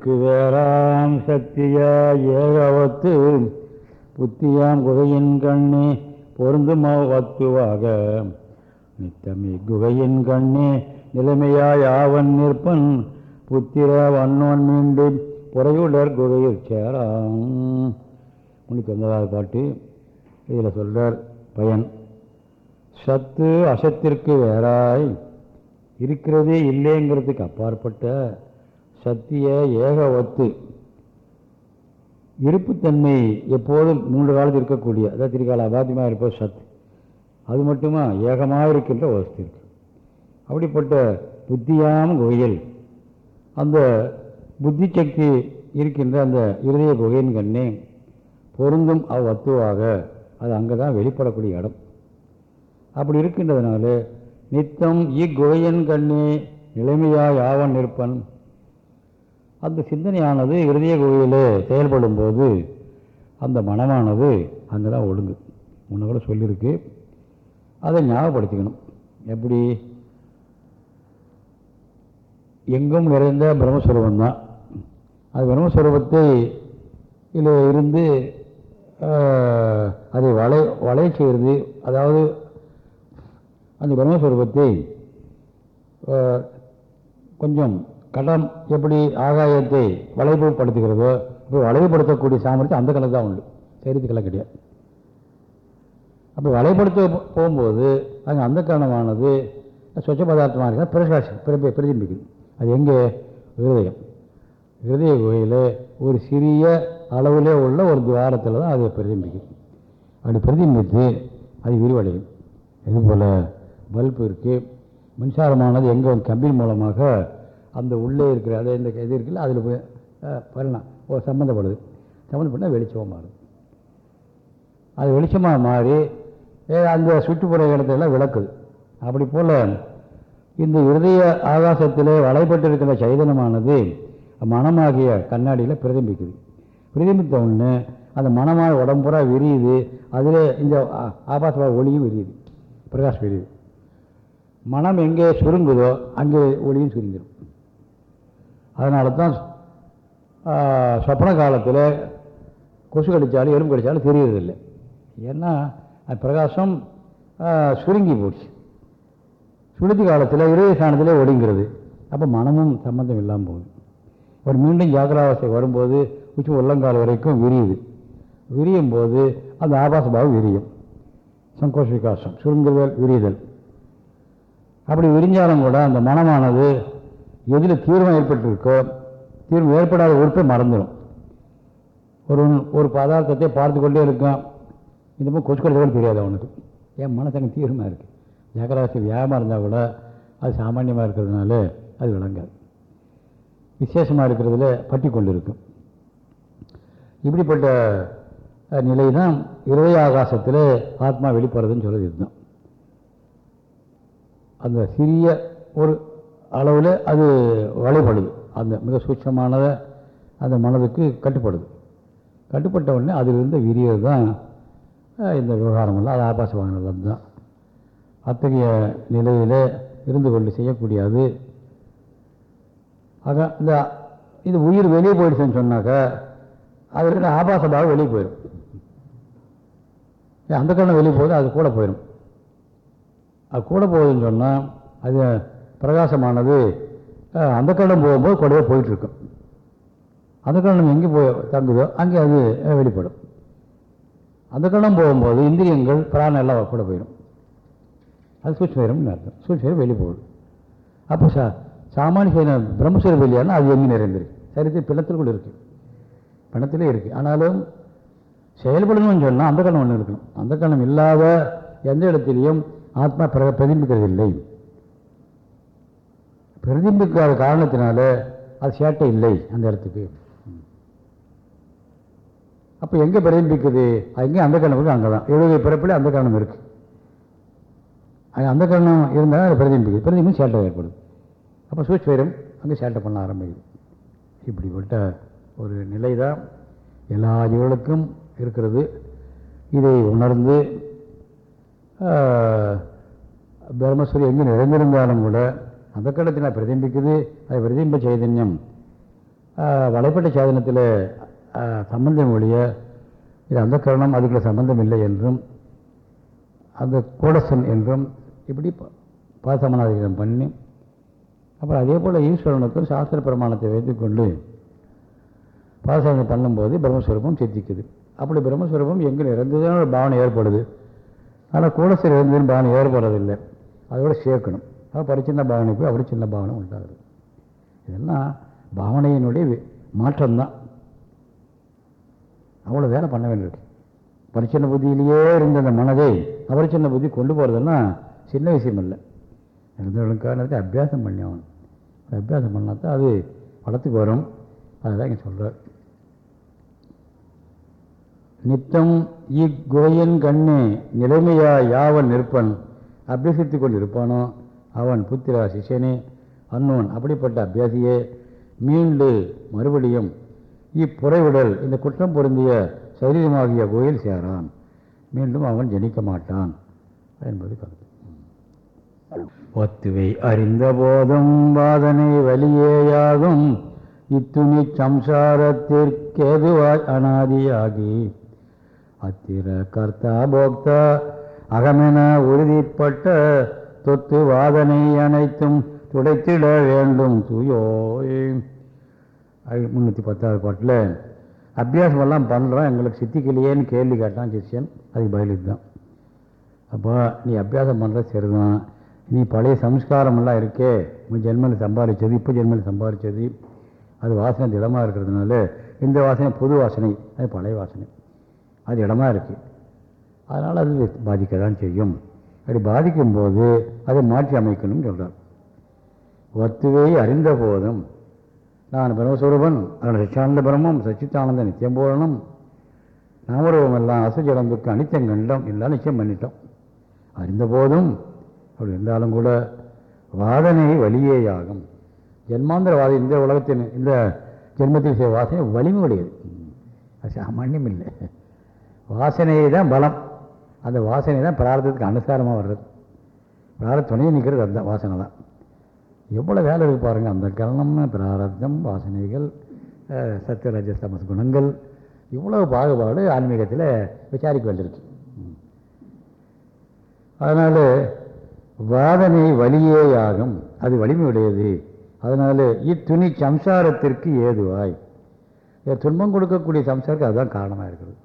வேறாம் சக்தியா ஏகவத்து. புத்தியாம் குகையின் கண்ணே பொருந்துமாவத்துவாக நித்தமி குகையின் கண்ணே நிலைமையாய் ஆவன் நிற்பன். புத்திர வண்ணோன் மீண்டும் புறையுடர் குகையில் சேராம் முன்னூற்றி வந்ததாக பாட்டு. இதில் சொல்கிறார் பயன் சத்து அசத்திற்கு வேறாய் இருக்கிறதே இல்லைங்கிறதுக்கு அப்பாற்பட்ட சத்திய ஏகவத்து. இருப்புத்தன்மை எப்போதும் மூன்று காலத்தில் இருக்கக்கூடிய அதாவது திரிகால அபாத்தியமாக இருப்பது சத்து. அது மட்டுமா ஏகமாக இருக்கின்ற வஸ்து இருக்கு. அப்படிப்பட்ட புத்தியாம் குகையில் அந்த புத்தி சக்தி இருக்கின்ற அந்த இருதய குகையின் கண்ணே பொருந்தும் அவ்வத்துவாக அது அங்கே தான் வெளிப்படக்கூடிய இடம். அப்படி இருக்கின்றதுனால நித்தம் இக்குகையின் கண்ணே நிலைமையாய் ஆவன் நிற்பன். அந்த சிந்தனையானது இருதய குகையிலே செயல்படும் போது அந்த மனமானது அங்கே தான் ஒழுங்கு முன்ன கூட சொல்லியிருக்கு. அதை ஞாபகப்படுத்திக்கணும். எப்படி? எங்கும் நிறைந்த பிரம்மஸ்வரூபம் தான். அது பிரம்மஸ்வரூபத்தை இதில் இருந்து அதை வளை வளைய செய்கிறது அதாவது அந்த பிரம்மஸ்வரூபத்தை கொஞ்சம் கடம் எப்படி ஆகாயத்தை வளைவுபடுத்துகிறதோ இப்போ வளைவுபடுத்தக்கூடிய சாமர்த்தியம் அந்த கலர் தான் உண்டு. சரீரத்துக்கெல்லாம் கிடையாது. அப்போ வலைப்படுத்த போ- போகும்போது அங்கே அந்த காரணமானது சொச்ச பதார்த்தமாக இருக்கிற பிரகாஷ் பிரபி பிரதிபிக்குது அது எங்கே? ஹிருதயம். ஹிருதய கோயில் ஒரு சிறிய அளவிலே உள்ள ஒரு துவாரத்தில் தான் அது பிரதிபிக்குது அப்படி பிரதிபித்து அது விரிவடையும். இதுபோல் பல்பு இருக்குது மின்சாரமானது எங்கே? கம்பின் மூலமாக அந்த உள்ளே இருக்கிற அது இந்த இது இருக்குல்ல அதில் போய் அஹ், வரலாம் ஓ சம்மந்தப்படுது சம்மந்தப்பட்டால் வெளிச்சமாக மாறும் அது வெளிச்சமாக மாறி அந்த சுற்றுப்புற இடத்தெல்லாம் விளக்குது. அப்படி போல் இந்த இருதய ஆகாசத்திலே வளைப்பட்டிருக்கிற சைதனமானது மனமாகிய கண்ணாடியில் பிரதிபிக்குது. பிரதிபித்த உடனே அந்த மனமாக உடம்புறா விரியுது. அதில் இந்த ஆ- ஆபாச ஒளியும் விரியுது. பிரகாஷ் விரியுது. மனம் எங்கே சுருங்குதோ அங்கே ஒளியும் சுருங்கிடும் அதனால தான் சொப்பன காலத்தில் கொசு கடித்தாலும் எறும்பு கடித்தாலும் தெரியறதில்லை. ஏன்னா அது பிரகாசம் சுருங்கி போச்சு. சுளுத்தி காலத்தில் இருதய ஸ்தானத்திலே ஒடுங்கிறது. அப்போ மனமும் சம்பந்தம் இல்லாமல் போகுது. ஒரு மீண்டும் ஜாக்கிராவஸ்தை வரும்போது உச்சி உள்ளங்கால் வரைக்கும் விரியுது. விரியும் போது அந்த ஆபாச பாவம் விரியும். சங்கோஷ விகாசம் சுருங்குதல் விரிதல். அப்படி விரிஞ்சாலும் கூட அந்த மனமானது எதில் தீர்வம் ஏற்பட்டிருக்கோ தீர்வு ஏற்படாத உறுப்பை மறந்துடும். ஒரு ஒரு பதார்த்தத்தை பார்த்து கொண்டே இருக்கான். இந்த மாதிரி கொசு கூட தெரியாது அவனுக்கு. என் மனசங்க தீவிரமாக இருக்குது ஜகராசி வியாபாரம் இருந்தால் கூட அது சாமானியமாக இருக்கிறதுனால அது விளங்காது. விசேஷமாக இருக்கிறதுல பற்றி கொண்டு இருக்கும் இப்படிப்பட்ட நிலை தான் இருதய ஆகாசத்தில் ஆத்மா வெளிப்படுறதுன்னு சொல்கிறது இதுதான். அந்த சிறிய ஒரு அளவில் அது வழிபடுது அந்த மிக சூட்சமானதை அந்த மனதுக்கு கட்டுப்படுது. கட்டுப்பட்ட உடனே அதிலிருந்து விரியது தான் இந்த விவகாரமெல்லாம் அது ஆபாச வாகனம் தான். அத்தகைய நிலையில் இருந்து கொண்டு செய்யக்கூடியது. ஆக இந்த இது உயிர் வெளியே போயிடுச்சுன்னு சொன்னாக்கா அது இருக்கிற ஆபாச பாகம் வெளியே போயிடும். அந்த கண்ணை வெளியே போகுது அது கூட போயிடும். அது கூட போகுதுன்னு சொன்னால் அது பிரகாசமானது. அந்த கண்ணம் போகும்போது கூடவே போயிட்டுருக்கும். அந்த கண்ணம் எங்கே போய் தங்குதோ அங்கே அது வெளிப்படும். அந்த கண்ணம் போகும்போது இந்திரியங்கள் பிராணம் எல்லாம் கூட போயிடும். அது சூட்சமயம்னு அர்த்தம். சூட்சமயம் வெளியே போகும் அப்போ சா சாமானிய சைன- பிரம்மசுர வெளியானா அது எங்கே நிறைந்திருக்கு? சரித்திர பிணத்தில் கூட இருக்குது பிணத்திலே இருக்குது ஆனாலும் செயல்படணும்னு சொன்னால் அந்த கணம் ஒன்று இருக்கணும். அந்த கணம் இல்லாத எந்த இடத்திலையும் ஆத்மா பிர பிரதிபிக்கிறது இல்லை. பிரதிபிக்காத காரணத்தினால அது சேட்டை இல்லை அந்த இடத்துக்கு. அப்போ எங்கே பிரதிபிக்குது அங்கே அந்த கண்ணம் இருக்குது அங்கே தான் எழுபது பிறப்பில் அந்த கணம் இருக்குது அந்த கண்ணம் இருந்தால் அது பிரதிபிக்குது பிரதிபிக்கும் சேட்டை ஏற்படுது. அப்போ சூழ்ச்சிவரம் அங்கே சேட்டை பண்ண ஆரம்பிக்குது. இப்படிப்பட்ட ஒரு நிலை தான் எல்லா ஜீவர்களுக்கும் இருக்கிறது. இதை உணர்ந்து ஆஹ், பிரம்மஸ்வரி எங்கே நிறைந்திருந்தாலும் கூட அந்த கடத்தில் பிரதிபிக்குது அது பிரதிம்ப சைதன்யம். வலைப்பட்ட சாதனத்தில் சம்பந்தம் ஒழிய இது அந்த கரணம் அதுக்குள்ள சம்பந்தம் இல்லை என்றும் அந்த கோடசன் என்றும் இப்படி பாசமனாதிகம் பண்ணி அப்புறம் அதே போல் ஈஸ்வரனுக்கும் சாஸ்திர பிரமாணத்தை வைத்துக்கொண்டு பாசனம் பண்ணும்போது பிரம்மஸ்வரூபம் சித்திக்குது. அப்படி பிரம்மஸ்வரூபம் எங்கே இறந்ததுன்னு ஒரு பாவனை ஏற்படுது. ஆனால் கூடசில் இருந்ததுன்னு பாவனை ஏற்படுறதில்லை. அதோட சேர்க்கணும். அது பரிச்சின்ன பாவனைக்கு அவரு சின்ன பாவனை உண்டாகுது. இதெல்லாம் பாவனையினுடைய வி- மாற்றம்தான். அவ்வளோ வேலை பண்ண வேண்டியிருக்கு. பரிச்சின்ன புத்தியிலேயே இருந்த அந்த மனதை அபரிச்சின்ன புத்தி கொண்டு போகிறதெல்லாம் சின்ன விஷயம் இல்லை இருந்தவர்களுக்கானது அபியாசம் பண்ணி அவன் அபியாசம் பண்ணால் தான் அது வளர்த்துக்கு வரும். அதுதான் இங்கே சொல்கிறார் நித்தம் இக்கோயின் கண்ணே நிலைமையா யாவன் நிற்பன். அபியசித்து கொண்டு இருப்பானோ அவன் புத்திரா சிஷ்யனே அன்னோன் அப்படிப்பட்ட அபியாசியே மீண்டு மறுபடியும் இப்புறைவிடல் இந்த குற்றம் பொருந்திய சரீரமாகிய கோயில் சேரான். மீண்டும் அவன் ஜனிக்க மாட்டான் என்பது கருத்து. ஒத்துவை அறிந்த போதும் வாதனை வலியேயாகும். இத்துணி சம்சாரத்திற்கேதுவாய் அனாதியாகி. அத்திர கர்த்தா போக்தா அகமென உறுதிப்பட்ட தொத்து வாதனை அனைத்தும் துடைத்திட வேண்டும் தூயோய். முந்நூற்றி பத்தாவது பாட்டில் அபியாசமெல்லாம் பண்ணுறோம் எங்களுக்கு சித்திக்கலையேன்னு கேள்வி கேட்டான் சிஷ்யன். அதுக்கு பதிலுக்கு தான் அப்போ நீ அபியாசம் பண்ணுறது சரிதான். நீ பழைய சம்ஸ்காரமெல்லாம் இருக்கே. உன் ஜென்மத்தில் சம்பாதிச்சது இப்போ ஜென்மத்தில் சம்பாதிச்சது. அது வாசனை திடமாக இருக்கிறதுனால இந்த வாசனை புது வாசனை அது பழைய வாசனை. அது இடமா இருக்குது அதனால் அது பாதிக்க தான் செய்யும். அப்படி பாதிக்கும்போது அதை மாற்றி அமைக்கணும்னு சொல்கிறார் வத்துவை அறிந்த போதும் நான் பிரம்மஸ்வரூபன் அதனால் சச்சியானந்த பிரம்மம் சச்சித்தானந்த நித்தியம் போலனும் நாமரூபம் எல்லாம் அசுஜடம்புக்கு அனித்தம் கண்டம் எல்லாம் நிச்சயம் பண்ணிட்டோம். அறிந்த போதும் அப்படி இருந்தாலும் கூட வாதனை வலியேயாகும் ஜென்மாந்திர வாதம் இந்த உலகத்தின் இந்த ஜென்மத்தில் செய்ய வாசனை வலிமை உடையது. அது சாமானியம் இல்லை. வாசனையை தான் பலம். அந்த வாசனை தான் பிரார்த்தத்துக்கு அனுசாரமாக வர்றது. பிரார்த்த துணையை நிற்கிறது அந்த வாசனை தான் எவ்வளோ வேலை இருக்கு பாருங்கள் அந்த கரணம்னு பிராரத்தம் வாசனைகள் சத்யராஜ சத்யரஜ குணங்கள் இவ்வளோ பாகுபாடு ஆன்மீகத்தில் விசாரிக்க வேண்டியிருக்கு. அதனால் வாதனை வலியேயாகும் அது வலிமை உடையது அதனால் இத்துணி சம்சாரத்திற்கு ஏதுவாய். துன்பம் கொடுக்கக்கூடிய சம்சாரத்துக்கு அதுதான் காரணமாக இருக்கிறது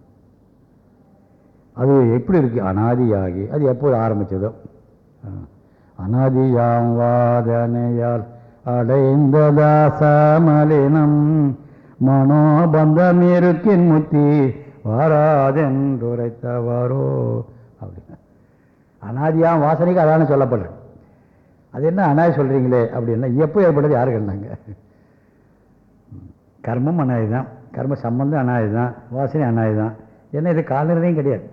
அது எப்படி இருக்குது அனாதியாகி. அது எப்போது ஆரம்பித்ததோ அனாதியாம் வாதனையால் அடைந்த தாசமலினம் மனோபந்தம் இருக்கின் முத்தி வாராதென்றுரைத்தவாரோ? அப்படின்னா அனாதியாம் வாசனைக்கு அதான சொல்லப்படுறேன் அது என்ன அனாதி சொல்கிறீங்களே அப்படின்னா எப்போ ஏற்பட்டது யாரு கண்டாங்க கர்மம் அனாதி தான் கர்ம சம்பந்தம் அனாதி தான் வாசனை அனாதி தான் ஏன்னா இது காலநிலையும் கிடையாது.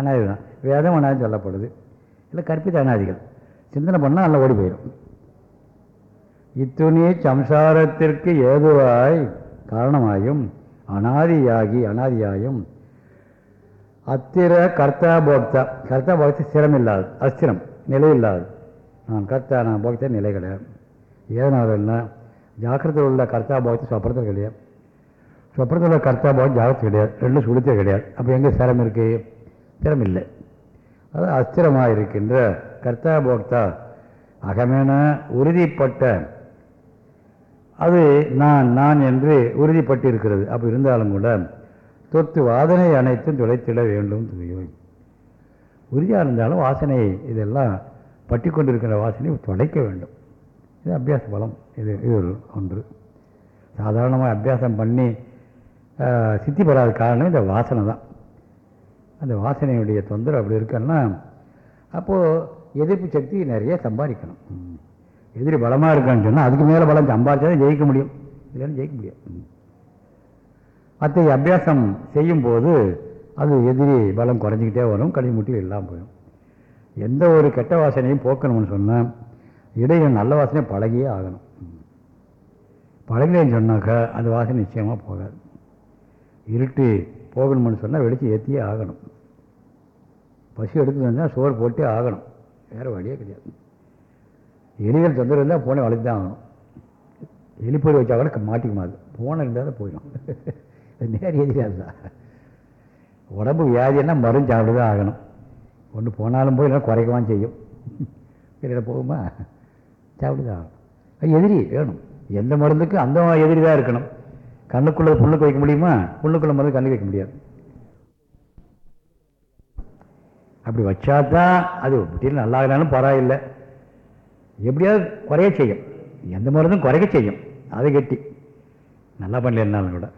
அனாதி தான் வேதம் அனாதி சொல்லப்படுது. இல்லை கற்பித்த அனாதிகள். சிந்தனை பண்ணால் நல்லா ஓடி போயிடும். இத்துணி சம்சாரத்திற்கு ஏதுவாய் காரணமாயும் அனாதியாகி அனாதியாயும் அத்திர கர்த்தா போக்தா கர்த்தா போக்தா ஸ்திரம் இல்லாது அஸ்திரம் நிலை இல்லாது நான் கர்த்தா நான் போக்தா நிலை கிடையாது ஏதனால ஜாக்கிரத்தில் உள்ள கர்த்தா போக்தி சொப்பரத்தில் கிடையாது. சொப்பரத்தில் உள்ள கர்த்தா போக்தி ஜாக்கிரத்து கிடையாது. ரெண்டும் சுடுத்தே கிடையாது. அப்போ எங்கே ஸ்திரம் இருக்கு? ஸ்திரம் அது அஸ்திரமாக இருக்கின்ற கர்த்தா போக்தா அகமென உறுதிப்பட்ட அது நான் நான் என்று உறுதிப்பட்டு இருக்கிறது இருந்தாலும் கூட தொத்து வாதனை அனைத்தும் துளைத்திட வேண்டும் துணியும் உறுதியாக இருந்தாலும் வாசனை இதெல்லாம் பட்டி கொண்டிருக்கிற வாசனை துடைக்க வேண்டும். இது அபியாச பலம். இது இது ஒரு ஒன்று. சாதாரணமாக அபியாசம் பண்ணி ஆஹ், சித்தி பெறாத காரணம் இந்த வாசனை தான். அந்த வாசனையுடைய தொந்தரவு அப்படி இருக்குன்னா அப்போது எதிர்ப்பு சக்தி நிறைய சம்பாதிக்கணும். எதிரி பலமாக இருக்கான்னு சொன்னால் அதுக்கு மேலே பலம் சம்பாதிச்சா தான் ஜெயிக்க முடியும். இல்லைன்னு ஜெயிக்க முடியும் அத்தகைய அபியாசம் செய்யும்போது அது எதிரி பலம் குறைஞ்சிக்கிட்டே வரும் கழிவு முட்டி இல்லாமல் போயிடும். எந்த ஒரு கெட்ட வாசனையும் போக்கணும்னு சொன்னால் இடையில நல்ல வாசனை பழகியே ஆகணும். பழகலைன்னு சொன்னாக்கா அந்த வாசனை நிச்சயமாக போகாது. இருட்டு போகணும்னு சொன்னால் வெளிச்சம் ஏற்றியே ஆகணும். பசி எடுக்கணும்னா சோறு போட்டே ஆகணும். வேறு வழியே கிடையாது. எலிகள் தொந்தரவு இருந்தால் போனே வளர்த்து தான் ஆகணும். எலிப்பொறி வச்சா கூட மாட்டிக்குமா அது? போன இருந்தால் தான் போயிடும். நேரம் நேர் தான் உடம்பு வியாதின்னா மருந்து சாப்பிட்டு தான் ஆகணும். ஒன்று போனாலும் போய் இல்லைன்னா குறைக்கவான் செய்யும். வெளியில் போகுமா? சாப்பிட்டு தான் ஆகணும். அது எதிரி வேணும். எந்த மருந்துக்கும் அந்த எதிரி தான் இருக்கணும். கண்ணுக்குள்ளே புண்ணுக்கு வைக்க முடியுமா? புண்ணுக்குள்ள மருந்து கண்ணுக்கு வைக்க முடியாது. அப்படி வச்சா தான் அது இப்படி நல்லா பரவாயில்லை. எப்படியாவது குறைய செய்யும். எந்த மருந்தும் குறைக்க செய்யும். அதை கட்டி. நல்லா பண்ணலன்னாலும் கூட.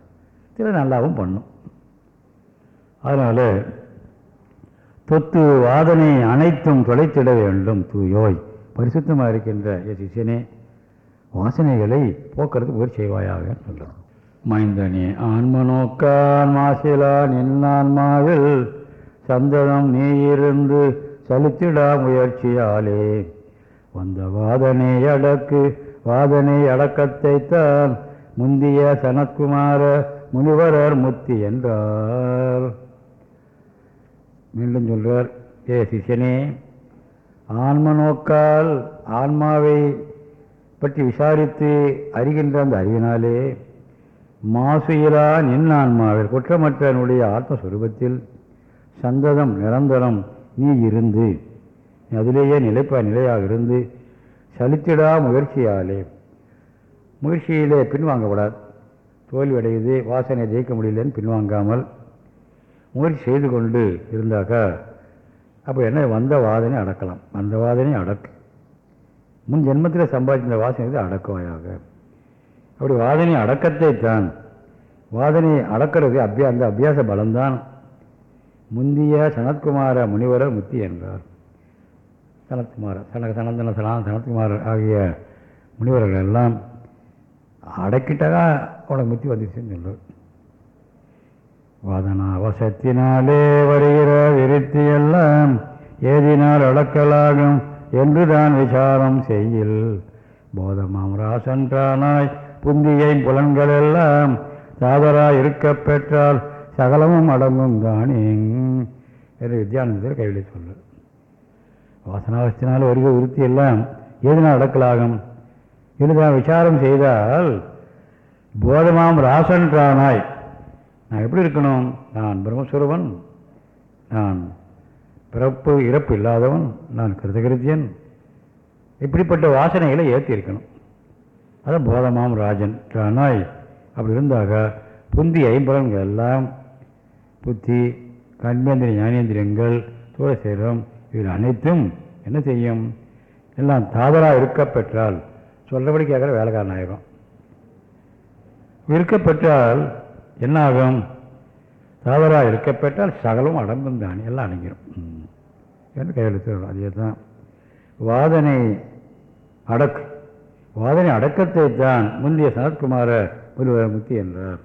சில நல்லாவும் பண்ணும். அதனால் தொத்து வாதனை அனைத்தும் தொலைத்திட வேண்டும். தூயோய். பரிசுத்தமாக இருக்கின்ற என் சிஷியனே வாசனைகளை போக்குறதுக்கு ஒரு செய்வாயாக சொல்கிறோம் மைந்தனே ஆன்ம நோக்கான் மாசிலா நின்னான்மாவில் சந்ததம் நீ இருந்து சலித்திடா முயற்சியாலே. வந்த வாதனை அடக்கு வாதனை அடக்கத்தை தான் முந்திய சனத்குமார முனிவரர் முத்தி என்றார். மீண்டும் சொல்றார் ஏ சிஷனே ஆன்ம நோக்கால் ஆன்மாவை பற்றி விசாரித்து அறிகின்ற அந்த அறிவினாலே மாசுயிலா நின் ஆன்மாவில் குற்றமற்றனுடைய ஆத்மஸ்வரூபத்தில் சந்ததம் நிரந்தரம் நீ இருந்து. அதிலேயே நிலைப்ப நிலையாக இருந்து சலித்திடா முயற்சியாலே. முயற்சியிலே பின்வாங்கப்படாது. தோல்வி அடையுது வாசனை ஜெயிக்க முடியலன்னு பின்வாங்காமல் முயற்சி செய்து கொண்டு இருந்தாக்கா அப்போ என்ன வந்த வாதனை அடக்கலாம். வந்த வாதனை அடக்கு. முன் ஜென்மத்தில் சம்பாதித்த வாசனை அடக்குவாயாக. அப்படி வாதனை அடக்கத்தை தான் வாதனை அடக்கிறது அபியா அந்த அபியாச பலம்தான். முந்திய சனத்குமார முனிவரர் முத்தி என்றார். சனத்குமார சன சனந்தன சனா சனத்குமார் ஆகிய முனிவர்கள் எல்லாம் அடக்கிட்டதா உனக்கு முத்தி வந்துச்சுன்னு சொல்றார் வாதனா வசத்தினாலே வருகிற விருத்தி எல்லாம் ஏதினால் அடக்கலாகும் என்றுதான் விசாரம் செய்யில். போதமாம் ராசன்றானாய் புந்தியை புலன்கள் எல்லாம் சாதராய் இருக்க பெற்றால் சகலமும் அடங்கும் தானே? என்று வித்யானந்தர் கையில் சொல்லு வாசனாவசத்தினால் வருகிற விருத்தி எல்லாம் எதனால் அடக்கலாகும்? இதுதான் விசாரம் செய்தால் போதமாம் ராசன்றானாய். நான் எப்படி இருக்கணும்? நான் பிரம்மஸ்வரூபன். நான் பிறப்பு இறப்பு இல்லாதவன். நான் கிருதகிருத்தியன் இப்படிப்பட்ட வாசனைகளை ஏற்றிருக்கணும். அதான் போதமாம் ராஜன் ரானாய் அப்படி இருந்தாக புந்தி ஐம்பலன்கள் எல்லாம் புத்தி கண்மேந்திர ஞானேந்திரியங்கள் தூரசேரம் இவை அனைத்தும் என்ன செய்யும்? எல்லாம் தாவராக இருக்க பெற்றால் சொல்கிறபடி கேட்குற வேலைக்காரன் ஆயிரும். இருக்கப்பெற்றால் என்ன ஆகும் தாவராக இருக்கப்பெற்றால் சகலம் அடம்பும் தானே எல்லாம் அடங்கிடும் என்று கையெழுத்து அதே தான் வாதனை அடக்கு. வாதனை அடக்கத்தை தான் முந்தைய சனத்குமார முருவர் முத்தி என்றார்.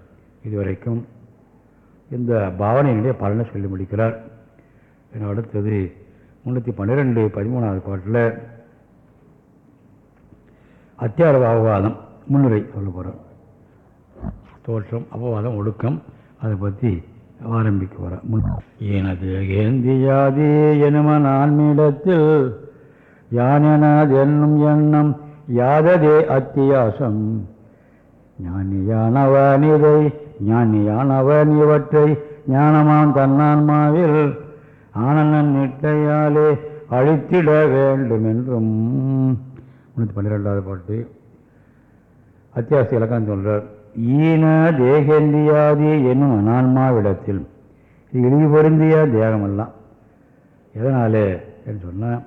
இதுவரைக்கும் இந்த பாவனையினுடைய பலனை சொல்லி முடிக்கிறார். அடுத்தது முந்நூற்றி பன்னிரெண்டு பதிமூணாவது பாட்டில் அத்தியார பாவவாதம் முன்னுரை சொல்ல போகிறோம் தோற்றம் அபவாதம் ஒடுக்கம் அதை பற்றி ஆரம்பிக்க வர முன் எனது ஏந்தியாதி எனுமன் ஆன்மீடத்தில் யானெனது என்னும் எண்ணம் யாததே அத்தியாசம். ஞானியானவன் ஞானியான் அவன் இவற்றை ஞானமான் தன்னான்மாவில் ஆனந்தன் நிட்டையாலே அழித்திட வேண்டும் என்றும் முன்னூற்றி பன்னிரெண்டாவது பாட்டு. அத்தியாவசிய இலக்கம் சொல்கிறார் ஈன தேகேந்தியாதி என்னும் அனான்மாவிடத்தில் இது இழிவு பொருந்திய தேகமெல்லாம் எதனாலே என்று சொன்னால்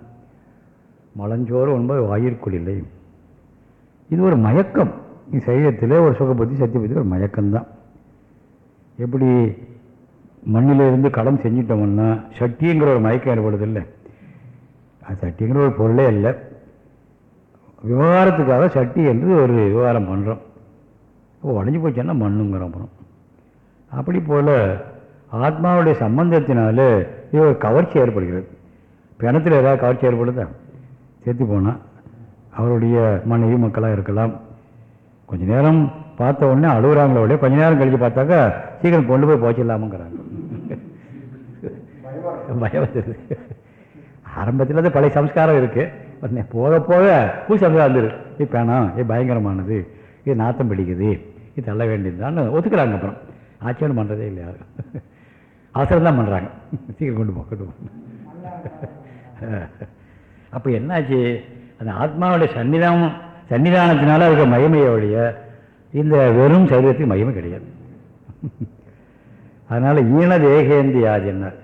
மலஞ்சோறு ஒன்பது வாயிற்குள் இல்லை. இது ஒரு மயக்கம். இது சரீரத்திலே ஒரு சுகபுத்தி சத்தியபுத்தி ஒரு மயக்கம்தான். எப்படி மண்ணில் இருந்து செஞ்சிட்டோம்னா சட்டிங்கிற ஒரு மயக்கம் ஏற்படுது இல்லை. அது சட்டிங்கிற ஒரு பொருளே இல்லை. விவகாரத்துக்காக சட்டி என்று ஒரு விவகாரம் பண்ணுறோம் இப்போ உடஞ்சி போச்சுன்னா மண்ணுங்கிறோம் அப்புறம். அப்படி போல் ஆத்மாவுடைய சம்பந்தத்தினால இது ஒரு கவர்ச்சி ஏற்படுகிறது. பிணத்தில் ஏதாவது கவர்ச்சி ஏற்படுதா? சேர்த்து போனால் அவருடைய மனைவி மக்களாக இருக்கலாம். கொஞ்ச நேரம் பார்த்த உடனே அழுகுறாங்களோ கொஞ்ச நேரம் கழித்து பார்த்தாக்கா சீக்கிரம் கொண்டு போய் போச்சிடலாமுங்கிறாங்க. பயம் ஆரம்பத்தில் அது பழைய சம்ஸ்காரம் இருக்குது போக போக புது சம்ஸ்காரம் வந்துரு. இது பேணம் இது பயங்கரமானது. இது நாத்தம் பிடிக்குது. இது தள்ள வேண்டியதுதான்னு ஒத்துக்கிறாங்க அப்புறம். ஆச்சரியம் பண்ணுறதே இல்லையா? அவசரம் தான் பண்ணுறாங்க சீக்கிரம் கொண்டு போ கொண்டு போ. அப்போ என்னாச்சு? அந்த ஆத்மாவுடைய சன்னிதானம் சன்னிதானத்தினால இருக்க மகிமையோடைய இந்த வெறும் சரீரத்துக்கு மகிமை கிடையாது. அதனால் ஈன தேகேந்தி யாதினார்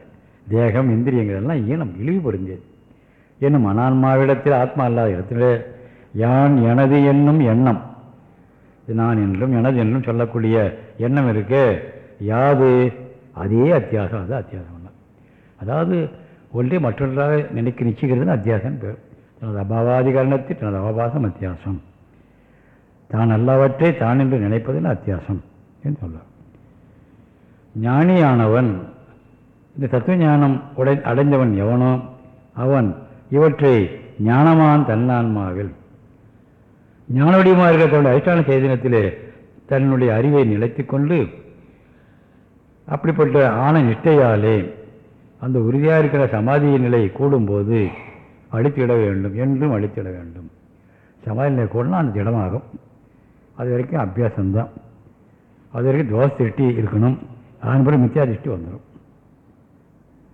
தேகம் இந்திரியங்கள் எல்லாம் ஈனம் இழிவு புரிஞ்சது. என்னும் அனான்மாவிடத்தில் ஆத்மா இல்லாத இடத்துல யான் எனது என்னும் எண்ணம் நான் என்றும் எனது என்றும் சொல்லக்கூடிய எண்ணம் இருக்கு யாது? அதே அத்தியாசம் அது அத்தியாசம் தான் அதாவது ஒன்றே மற்றொன்றாக நினைக்க நிச்சயிக்கிறது அத்தியாசம் பேர். தனது அபாவாதி காரணத்தில் தனது அவபாசம் அத்தியாசம். தான் எல்லாவற்றை தான் என்று நினைப்பதில் அத்தியாசம் என்று சொல்லலாம். ஞானியானவன். இந்த தத்துவ ஞானம் உடை அடைந்தவன் எவனோ அவன் இவற்றை ஞானமான் தன்னான்மாவில். ஞானவடியமாக இருக்கிற தன்னுடைய அதிஷ்டான சேதனத்திலே தன்னுடைய அறிவை நிலைத்து கொண்டு அப்படிப்பட்ட ஆன நிஷ்டையாலே அந்த உறுதியாக இருக்கிற சமாதியின் நிலை கூடும்போது அழித்திட வேண்டும் என்றும் அழித்திட வேண்டும். சமாதி நிலை கூடனா அந்த திடமாகும். அது வரைக்கும் அபியாசம்தான். அது வரைக்கும் தோசை திட்டி இருக்கணும். அதன் பிறகு மித்தியா திருஷ்டி வந்துடும்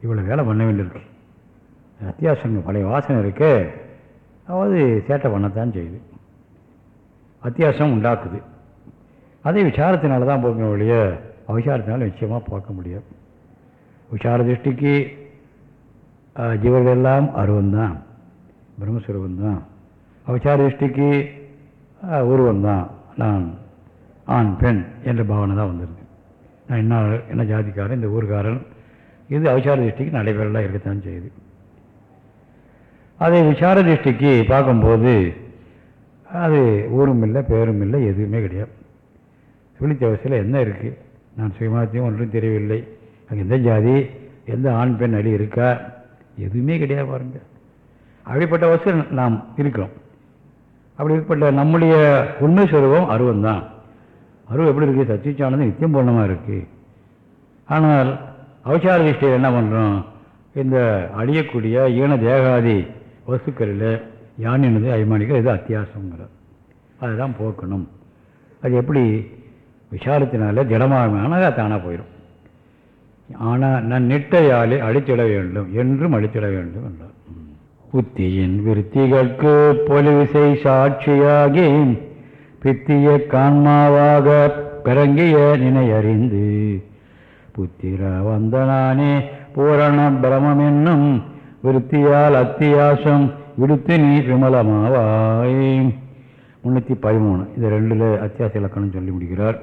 இவ்வளோ வேலை பண்ண வேண்டியிருக்கு. அத்தியாசங்க பழைய வாசனை இருக்கு. அதாவது சேட்டை பண்ணத்தான் செய்யுது. அத்தியாசம் உண்டாக்குது. அதே விசாரத்தினால தான் போகணும் ஒழிய அவசாரத்தினால நிச்சயமாக பார்க்க முடியும் விசார திருஷ்டிக்கு ஜீவர்கள் எல்லாம் அருவந்தான். பிரம்மஸ்வரூபந்தான். அவசார திருஷ்டிக்கு உருவந்தான் நான் ஆண் பெண் என்ற பாவனை தான் வந்துடுது நான் என்ன என்ன ஜாதிக்காரன் இந்த ஊர்காரன் இது அவசார திருஷ்டிக்கு நடைபெறலாம் இருக்கத்தான் செய்யுது. அதை விசார திருஷ்டிக்கு பார்க்கும்போது அது ஊரும் இல்லை பேரும் இல்லை எதுவுமே கிடையாது. சுழித்த அவசியில் என்ன இருக்குது நான் சுயமாத்தியம் ஒன்றும் தெரியவில்லை. அங்கே எந்த ஜாதி எந்த ஆண் பெண் அடி இருக்கா? எதுவுமே கிடையாது பாருங்க. அப்படிப்பட்ட அவசியம் நாம் இருக்கிறோம். அப்படி இருப்பட்ட நம்முடைய உண்மை சுரூபம் அருவம் தான் அருவம் எப்படி இருக்குது சச்சிச்சானது நித்தியம் பூர்ணமாக இருக்குது ஆனால் அவசார திருஷ்டியில் என்ன பண்ணுறோம் இந்த அழியக்கூடிய ஈன தேகாதி வஸ்துக்களில் யானினது அபிமானிக்க இது அத்தியாசங்கிறது அதுதான் போக்கணும். அது எப்படி? விசாரத்தினால திடமாக தானாக போயிடும் ஆனால் நான் நிட்டையாலே அழித்திட வேண்டும் என்றும் அழித்திட வேண்டும் என்றார். புத்தியின் விருத்திகளுக்கு பொலிவிசை சாட்சியாகி பித்திய கான்மாவாக பிறங்கிய நினையறிந்து புத்திர வந்தனானே பூரண பிரமம் என்னும் விருத்தியால் அத்தியாசம் விடுத்து நீ விமலமாவாய். முன்னூற்றி பதிமூணு இந்த ரெண்டில் அத்தியாச இலக்கணம் சொல்லி முடிக்கிறார்.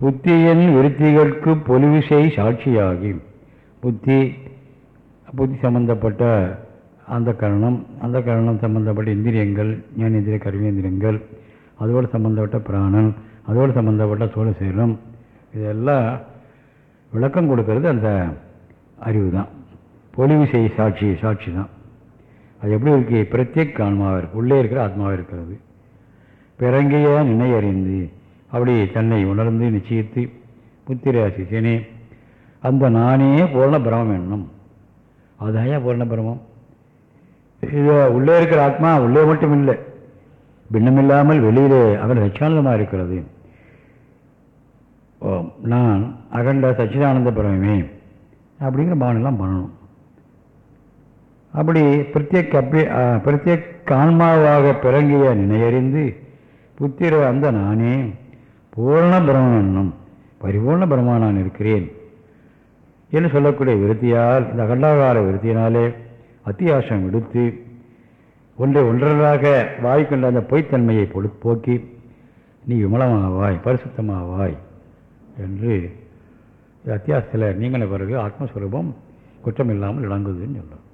புத்தியின் விருத்திகளுக்கு பொலிவிசை சாட்சியாகி புத்தி புத்தி சம்பந்தப்பட்ட அந்த கரணம் அந்த கரணம் சம்பந்தப்பட்ட இந்திரியங்கள் ஞானேந்திரிய கருவேந்திரங்கள் அதோடு சம்பந்தப்பட்ட பிராணன் அதோடு சம்பந்தப்பட்ட சோழசேலம் இதெல்லாம் விளக்கம் கொடுக்கறது அந்த அறிவு தான் பொலிவிசை சாட்சி சாட்சி தான் அது எப்படி இருக்கு? பிரத்யேக் ஆன்மாவாக இருக்கு உள்ளே இருக்கிற ஆத்மாவாக இருக்கிறது பிறங்கிய நினையறிந்து அப்படி தன்னை உணர்ந்து நிச்சயித்து புத்திராசிசனே அந்த நானே பூர்ண பிரமம் எண்ணம் அதுதான் பூர்ண பிரமம் இது உள்ளே இருக்கிற ஆத்மா உள்ளே மட்டும் இல்லை பின்னமில்லாமல் வெளியிலே அகண்ட சச்சியானந்தமாக இருக்கிறது ஓ நான் அகண்ட சச்சிதானந்த பிரமே அப்படிங்கிற பாவனைலாம் பண்ணணும். அப்படி பிரத்யேக் அப்படி பிரத்யேக் ஆன்மாவாக பிறங்கிய நினையறிந்து புத்திர அந்த நானே பூர்ண பிரம்மனும் பரிபூர்ண பிரம்மா நான் இருக்கிறேன் என்று சொல்லக்கூடிய விருத்தியால் இந்த அகண்டாகார விருத்தியினாலே அத்தியாசம் விடுத்து ஒன்றை ஒன்றராக வாய்க்கொண்ட அந்த பொய்த்தன்மையை பொழு போக்கி நீ விமலமாவாய் பரிசுத்தமாவாய் என்று அத்தியாசத்தில் நீங்கள பிறகு ஆத்மஸ்வரூபம் குற்றம் இல்லாமல் விளங்குதுன்னு சொல்லும்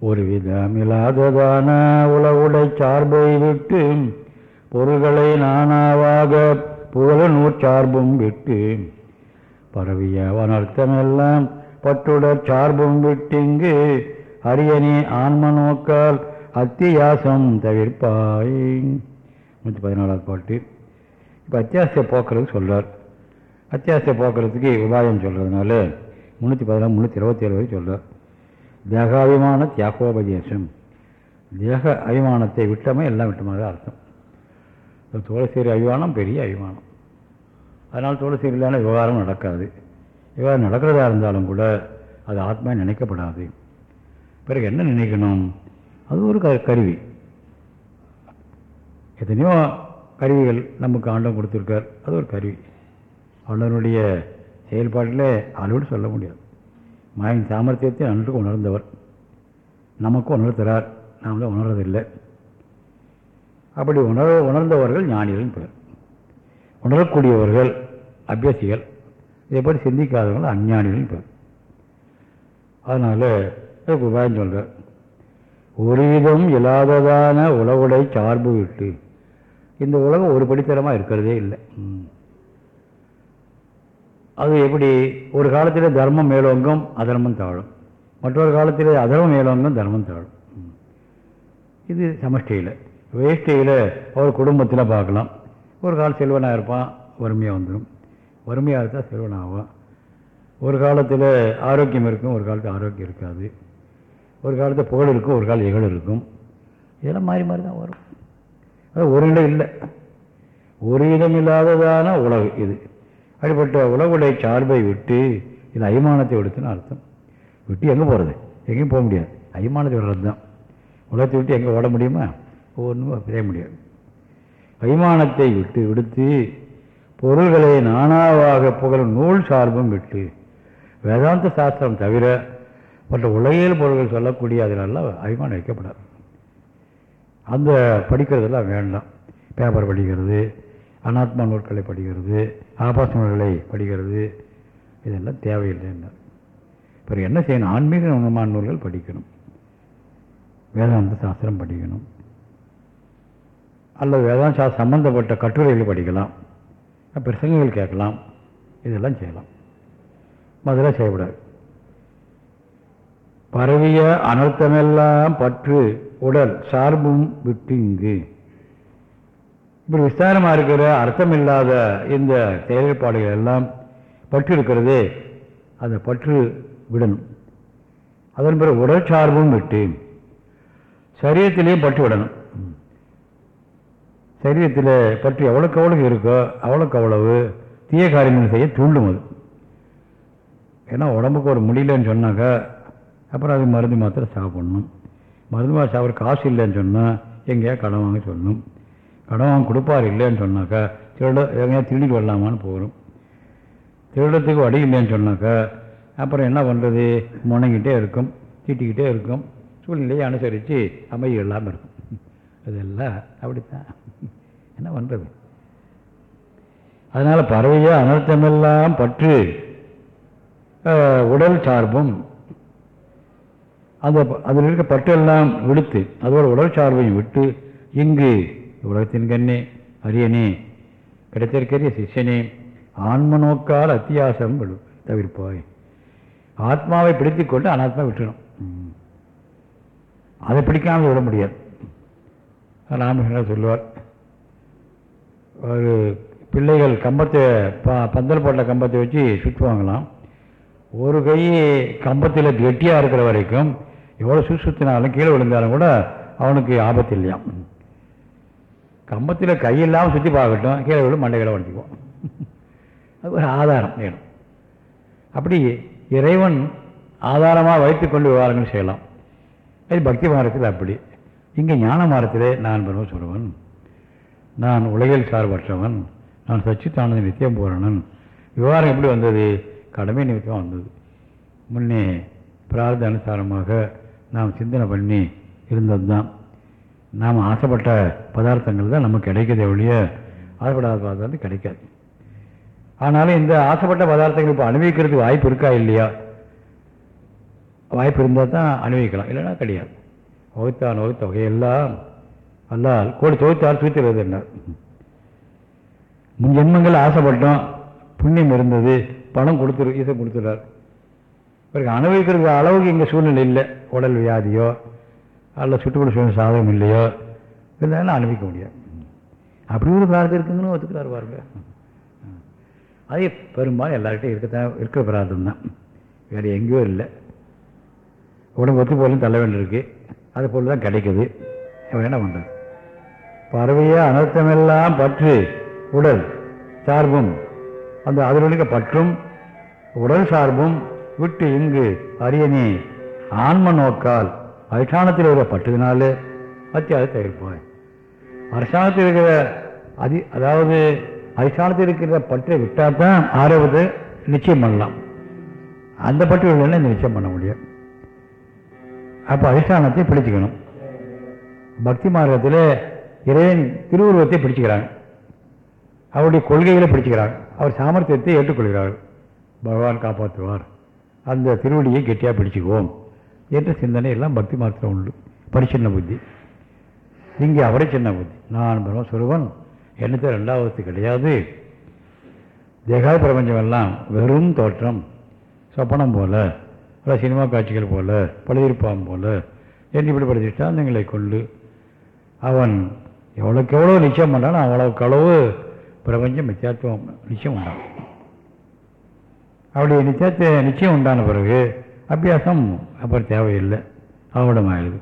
ஒரு விதமில்லாததான உளவுடை சார்பை விட்டு பொருள்களை நானாவாக புகழ நூற்சார்பும் விட்டு பரவிய வனர்த்தமெல்லாம் பட்டுடற் சார்பும் விட்டிங்கு அரியணி ஆன்ம நோக்கால் அத்தியாசம் தவிர்ப்பாய். நூற்றி பதினாலாவது பாட்டு. இப்போ அத்தியாசத்தை போக்குறது சொல்கிறார் அத்தியாசத்தை போக்குறதுக்கு உபாயம் சொல்கிறதுனால முந்நூற்றி பதினாலு முந்நூற்றி இருபத்தி ஏழு வரை சொல்கிறார் தேகாபிமான தியாகோபதேசம். தேக அபிமானத்தை விட்டமே எல்லாம் விட்டமாக அர்த்தம். துளசேரி அபிமானம் பெரிய அபிமானம். அதனால் துளசேரி விவகாரம் நடக்காது. விவகாரம் நடக்கிறதா இருந்தாலும் கூட அது ஆத்மா நினைக்கப்படாது. பிறகு என்ன நினைக்கணும்? அது ஒரு க கருவி. எத்தனையோ கருவிகள் நமக்கு ஆண்டம் கொடுத்துருக்கார். அது ஒரு கருவி. ஆண்டவனுடைய செயல்பாட்டில் அளவோடு சொல்ல முடியாது. மாயின் சாமர்த்தியத்தை நன்கு உணர்ந்தவர். நமக்கு உணர்த்துறார். நாம் தான் உணர்றதில்லை. அப்படி உணர உணர்ந்தவர்கள் ஞானிகள் பெயர் உணரக்கூடியவர்கள் அபியாசிகள். இதைப்படி சிந்திக்காதவர்கள் அஞ்ஞானிகள் பெயர் அதனால் அதுக்கு உபாயம் சொல்கிறார் ஒரு விதம் இல்லாததான உலகுடை சார்பு விட்டு இந்த உலகம் ஒரு படித்தரமாக இருக்கிறதே இல்லை. அது எப்படி ஒரு காலத்தில் தர்மம் மேலோங்கும் அதர்மம் தாழும். மற்றொரு காலத்தில் அதர்மம் மேலோங்கும் தர்மம் தாழும். இது சமஷ்டியில். வேஷ்டியில் அவர் குடும்பத்தில் பார்க்கலாம். ஒரு காலம் செல்வனாக இருப்பான் வறுமையாக வந்துடும் வறுமையாக இருந்தால் செல்வனாகும் ஒரு காலத்தில் ஆரோக்கியம் இருக்கும் ஒரு காலத்தில் ஆரோக்கியம் இருக்காது. ஒரு காலத்தில் புகழ் இருக்கும் ஒரு காலம் இகழ் இருக்கும். இதெல்லாம் மாறி மாறி தான் வரும். அது ஒரு இடம் இல்லை. ஒரு இடம் இல்லாததான உலகு இது. அப்படிப்பட்ட உலகுடைய சார்பை விட்டு இது அய்மானத்தை விடுத்துன்னு அர்த்தம். விட்டு எங்கே போகிறது எங்கேயும் போக முடியாது. அய்மானத்தை விடுறது தான். உலகத்தை விட்டு எங்கே ஓட முடியுமா? ஒன்றும் செய்ய முடியாது. அய்மானத்தை விட்டு விடுத்து பொருள்களை நானாவாக புகழும் நூல் சார்பும் விட்டு வேதாந்த சாஸ்திரம் தவிர மற்ற உலகியல் பொருள்கள் சொல்லக்கூடிய அதிலெல்லாம் அபிமானம் வைக்கப்படாது. அந்த படிக்கிறதெல்லாம் வேண்டாம். பேப்பர் படிக்கிறது அனாத்மா நூல்களை படிக்கிறது ஆபாச நூல்களை படிக்கிறது இதெல்லாம் தேவையில்லை என்ன பிறகு என்ன செய்யணும்? ஆன்மீக உணமான நூல்கள் படிக்கணும். வேதாந்த சாஸ்திரம் படிக்கணும். அல்லது வேதாந்த சாஸ்திரம் சம்மந்தப்பட்ட கட்டுரைகள் படிக்கலாம். பிரசங்கங்கள் கேட்கலாம். இதெல்லாம் செய்யலாம். அதெல்லாம் செய்யக்கூடாது பரவிய அனர்த்தமெல்லாம் பற்று உடல் சார்பும் விட்டு இங்கு இப்படி விஸ்தாரமாக இருக்கிற அர்த்தமில்லாத இந்த செயல்பாடுகள் எல்லாம் பற்று இருக்கிறதே அந்த பற்று விடணும். அதன் பிறகு உடல் சார்பும் விட்டு சரீரத்திலையும் பற்று விடணும். சரீரத்தில் பற்று எவ்வளோக்கு அவ்வளவு இருக்கோ அவ்வளோக்கு அவ்வளவு தீய காரியங்கள் செய்ய தூண்டும் அது. ஏன்னா உடம்புக்கு ஒரு முடியலன்னு சொன்னாக்கா அப்புறம் அது மருந்து மாத்திரை சாப்பிடணும். மருந்து மாத்திரை சாப்பிட காசு இல்லைன்னு சொன்னால் எங்கேயா கடன் வாங்க சொல்லணும். கடன் வாங்க கொடுப்பார் இல்லைன்னு சொன்னாக்கா திருட எங்கேயா திருடிட்டு வரலாமான்னு போகிறோம் திருடத்துக்கு வடி இல்லைன்னு சொன்னாக்கா அப்புறம் என்ன பண்ணுறது முணங்கிட்டே இருக்கும் திட்டிக்கிட்டே இருக்கும். சூழ்நிலையை அனுசரித்து அமைதி இல்லாமல் இருக்கும். இதெல்லாம் அப்படித்தான். என்ன பண்ணுறது அதனால் பறவையாக அனர்த்தமெல்லாம் பற்று உடல் சார்பும் அந்த அதில் இருக்க பற்றெல்லாம் விடுத்து அதோட உடல் சார்பையும் விட்டு இங்கு உலகத்தின் கண்ணே அரியனே கிடைத்திருக்கிற சிஷ்யனே ஆன்ம நோக்கால் அத்தியாசம் தவிர்ப்பாய். ஆத்மாவை பிடித்து கொண்டு அனாத்மா விட்டுணும் ம். அதை பிடிக்காமல் விட முடியாது. ராமகிருஷ்ணன் சொல்லுவார்? ஒரு பிள்ளைகள் கம்பத்தை ப பந்தல் போட்ட கம்பத்தை வச்சு சுற்றுவாங்களாம். ஒரு கை கம்பத்தில் கெட்டியாக இருக்கிற வரைக்கும் எவ்வளோ சுசுத்தினாலும் கீழே விழுந்தாலும் கூட அவனுக்கு ஆபத்து இல்லையாம் கம்பத்தில் கையில்லாமல் சுற்றி பார்க்கட்டும் கீழே விழும் மண்டைகளை உடச்சிக்குவோம். அது ஒரு ஆதாரம் வேணும். அப்படி இறைவன் ஆதாரமாக வைத்துக்கொண்டு விவகாரங்கள் செய்யலாம். அது பக்தி மாரத்தில் அப்படி. இங்கே ஞான மார்க்கத்திலே நான் பிரம்மஸ்வரவன் நான் உலகில் சார்பற்றவன் நான் சச்சித்தானந்த நித்தியம் பூரணன். விவகாரம் எப்படி வந்தது? கடமை நிமித்தமாக வந்தது. முன்னே பிரார்த்த அனுசாரமாக நாம் சிந்தனை பண்ணி இருந்தது தான் நாம் ஆசைப்பட்ட பதார்த்தங்கள் தான் நமக்கு கிடைக்கிதே ஒழிய ஆசைப்படாத பதார்த்தம் கிடைக்காது. ஆனாலும் இந்த ஆசைப்பட்ட பதார்த்தங்கள் இப்போ அனுபவிக்கிறதுக்கு வாய்ப்பு இருக்கா இல்லையா? வாய்ப்பு இருந்தால் தான் அனுபவிக்கலாம் இல்லைன்னா கிடையாது. வகுத்தான் வகுத்த வகையெல்லாம் அல்லால் கோடி தொகுத்தால் தூத்துறது என்ன? முன் ஜென்மங்கள் ஆசைப்பட்டோம் புண்ணியம் இருந்தது பணம் கொடுத்துரு இதை கொடுத்துறார் பிறகு அனுபவிக்கிறதுக்கு அளவுக்கு இங்கே சூழ்நிலை இல்லை. உடல் வியாதியோ அல்ல சுற்றுப்புற சூழ்நிலை சாதகம் இல்லையோ இருந்தாலும் அனுபவிக்க முடியாது. அப்படி ஒரு பிரார்த்தம் இருக்குங்கன்னு ஒத்துக்கிறார் பாருங்க. அதே பெரும்பாலும் எல்லார்கிட்டையும் இருக்கத்தான் இருக்கிற பிரார்த்தம் தான். வேறு எங்கேயோ இல்லை. உடம்பு ஒத்து போலும் தள்ள வேண்டியிருக்கு. அது போல் தான் கிடைக்குது. என்ன பண்ணுறது பறவைய அனர்த்தமெல்லாம் பற்று உடல் சார்பும் அந்த அதிரொலிக்க பற்றும் உடல் சார்பும் விட்டு இங்கு அரியணி ஆன்ம நோக்கால் அதிஷ்டானத்தில் இருக்கிற பற்றதுனால அத்தியாவது இருப்பாய் அரசாங்கத்தில் இருக்கிற அதி அதாவது அதிஷ்டானத்தில் இருக்கிற பற்றை விட்டால் தான் ஆரோக்கியத்தை நிச்சயம் பண்ணலாம். அந்த பற்று இல்லைன்னா நிச்சயம் பண்ண முடியும். அப்போ அதிஷ்டானத்தை பிடிச்சிக்கணும். பக்தி மார்க்கத்தில் இறைவன் திருவுருவத்தை பிடிச்சிக்கிறாங்க. அவருடைய கொள்கைகளை பிடிச்சிக்கிறாங்க. அவர் சாமர்த்தியத்தை ஏற்றுக்கொள்கிறார்கள் பகவான் காப்பாற்றுவார். அந்த திருவடியை கெட்டியாக பிடிச்சுக்குவோம் என்ற சிந்தனை எல்லாம் பக்தி மாத்திரம் உண்டு. பரிசின்ன புத்தி. இங்கே அவரை சின்ன புத்தி. நான் பிரம்மஸ்வரூபன். என்னத்தை ரெண்டாவது கிடையாது. தேகாத பிரபஞ்சம் எல்லாம் வெறும் தோற்றம். சொப்பனம் போல பல சினிமா காட்சிகள் போல பழுதிருப்பாம் போல. என்று இப்படி படிச்சுட்டாந்தங்களை கொண்டு அவன் எவ்வளோக்கு எவ்வளோ நிச்சயம் பண்ணாலும் அவ்வளோக்கு அளவு பிரபஞ்சம் மித்தியாத்துவம் நிச்சயம் உண்டாகும். அப்படி நிச்சயத்தை நிச்சயம் உண்டான பிறகு அபியாசம் அப்புறம் தேவையில்லை. ஆவடமாயிடுது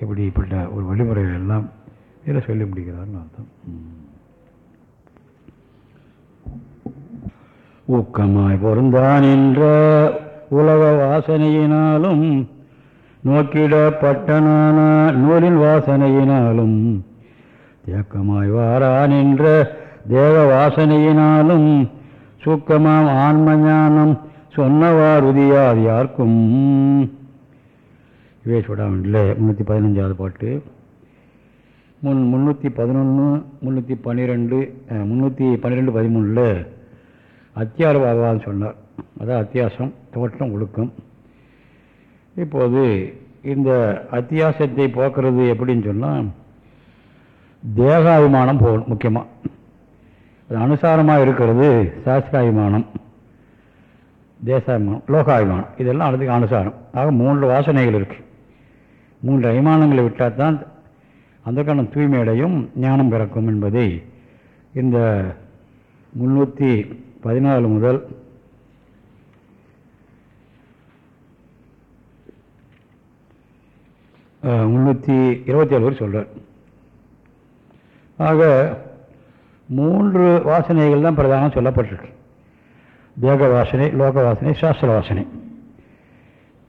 இப்படி இப்படிப்பட்ட ஒரு வழிமுறைகள் எல்லாம் இதில் சொல்லி முடிக்கிறார்னு அர்த்தம். ஊக்கமாய் பொருந்தான் என்ற உலக வாசனையினாலும் நோக்கிடப்பட்டனான நூலின் வாசனையினாலும் தேக்கமாய் வாரான் என்ற தேவ வாசனையினாலும் சூக்கமாம் ஆன்மஞானம் சொன்னவார் உதியாது யாருக்கும்? இவே இல்லை முந்நூற்றி பதினஞ்சாவது பாட்டு. முன் முந்நூற்றி பதினொன்று முந்நூற்றி பன்னிரெண்டு முந்நூற்றி பன்னிரெண்டு பதிமூணில் அத்தியார பகவான் சொன்னார். அதான் அத்தியாசம் தோற்றம் ஒழுக்கம். இப்போது இந்த அத்தியாசத்தை போக்குறது எப்படின்னு சொன்னால் தேகாபிமானம் போகணும் முக்கியமாக அது அனுசாரமாக இருக்கிறது சாஸ்திராபிமானம் தேசாபிமானம் லோகாபிமானம் இதெல்லாம் அதுக்கு அனுசாரம். ஆக மூன்று வாசனைகள் இருக்குது மூன்று அபிமானங்களை விட்டால் தான் அந்த காரணம் தூய்மையடையும் ஞானம் பிறக்கும் என்பதை இந்த முன்னூற்றி பதினாலு முதல் முந்நூற்றி இருபத்தி ஏழு வரை சொல்கிறார் ஆக மூன்று வாசனைகள் தான் பிரதானம் சொல்லப்பட்டிருக்கு. தேக வாசனை லோக வாசனை சாஸ்திர வாசனை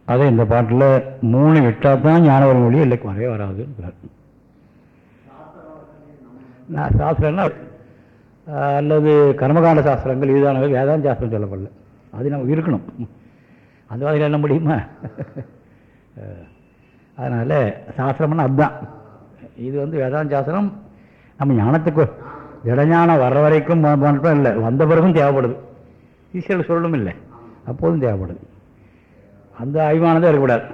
அதை இந்த பாட்டில் மூணு விட்டால் தான் ஞானவர மொழி இல்லைக்கு வரவே வராதுங்கிறார். நான் சாஸ்திரம்னா அல்லது கர்மகாண்ட சாஸ்திரங்கள் இதுதானங்கள் வேதாந்த சாஸ்திரம் சொல்லப்படல. அது நம்ம இருக்கணும். அந்த வகையில் என்ன முடியுமா? அதனால் சாஸ்திரம்னா அதுதான் இது வந்து வேதாந்த சாஸ்திரம் நம்ம ஞானத்துக்கு இடஞானம் வர்ற வரைக்கும் மட்டும் இல்லை வந்த பிறகும் தேவைப்படுது. ஈஸ்வரர் சொல்லணும் இல்லை அப்போதும் தேவைப்படுது. அந்த அபிமானதே இருக்கக்கூடாது.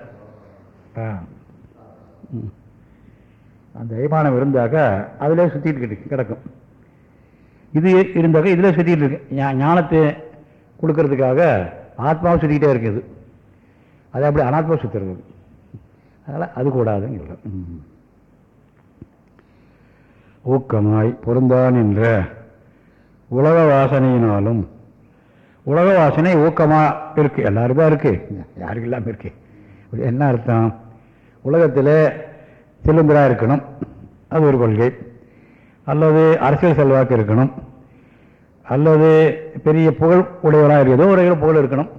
அந்த அபிமானம் இருந்தாக்க அதிலே சுற்றிட்டு கிடக்கும். இது இருந்தாக்க இதில் சுற்றிட்டு இருக்கு. ஞானத்தை கொடுக்கறதுக்காக ஆத்மாவை சுற்றிக்கிட்டே இருக்குது. அது அப்படி அனாத்மா சுற்றுறது அதனால் அது கூடாதுன்னு சொல்கிறேன் ஊக்கமாய் பொருந்தான் என்ற உலக வாசனையினாலும் உலக வாசனை ஊக்கமாக இருக்குது எல்லாருக்கும் இருக்குது யாருக்கு இல்லாமல் இருக்குது என்ன அர்த்தம்? உலகத்தில் செல்லுந்தராக இருக்கணும் அது ஒரு கொள்கை. அல்லது அரசியல் செல்வாக்கு இருக்கணும் அல்லது பெரிய புகழ் உடையவராக இருக்கு ஏதோ ஒரு புகழ் இருக்கணும்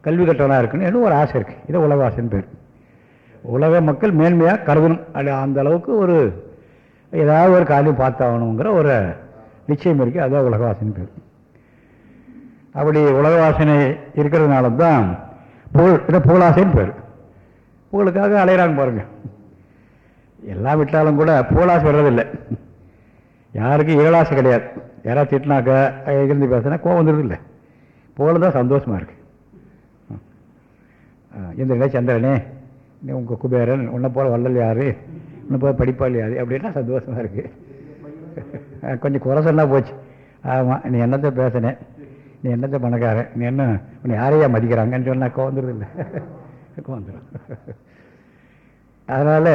கல்வி கட்டவனாக இருக்கணும் இன்னும் ஒரு ஆசை இருக்குது இதோ உலக ஆசைன்னு பேர். உலக மக்கள் மேன்மையாக கருதணும். அது அந்த அளவுக்கு ஒரு ஏதாவது ஒரு காலையும் பார்த்தாகணுங்கிற ஒரு நிச்சயம் இருக்குது அதுதான் உலக வாசனை பேர். அப்படி உலக வாசனை இருக்கிறதுனால தான் புகழ் இதை புகழாசைன்னு பேர். புகழுக்காக அலையிறாங்க பாருங்க. எல்லாம் விட்டாலும் கூட புகழாசை வர்றதில்லை. யாருக்கும் இகழாசை கிடையாது. யாராவது திட்டினாக்க இருந்து பேசினா கோவம் வந்துடுறதில்லை. இல்லை புகழ் தான் சந்தோஷமாக இருக்குது இந்திரனே சந்திரனே நீ உங்கள் குபேரன் உன்னை போல் வள்ளல் யார்? இன்னும் போய் படிப்பாளி அது அப்படின்னா சந்தோஷமாக இருக்குது கொஞ்சம் குறை சொன்னால் போச்சு. ஆமாம் நீ என்னத்தை பேசினேன் நீ என்னத்தை பணக்காரன்? நீ என்ன உன்னை யாரையா மதிக்கிறாங்கன்னு சொன்னால் கோந்துருது இல்லை. கோந்துடும் அதனால்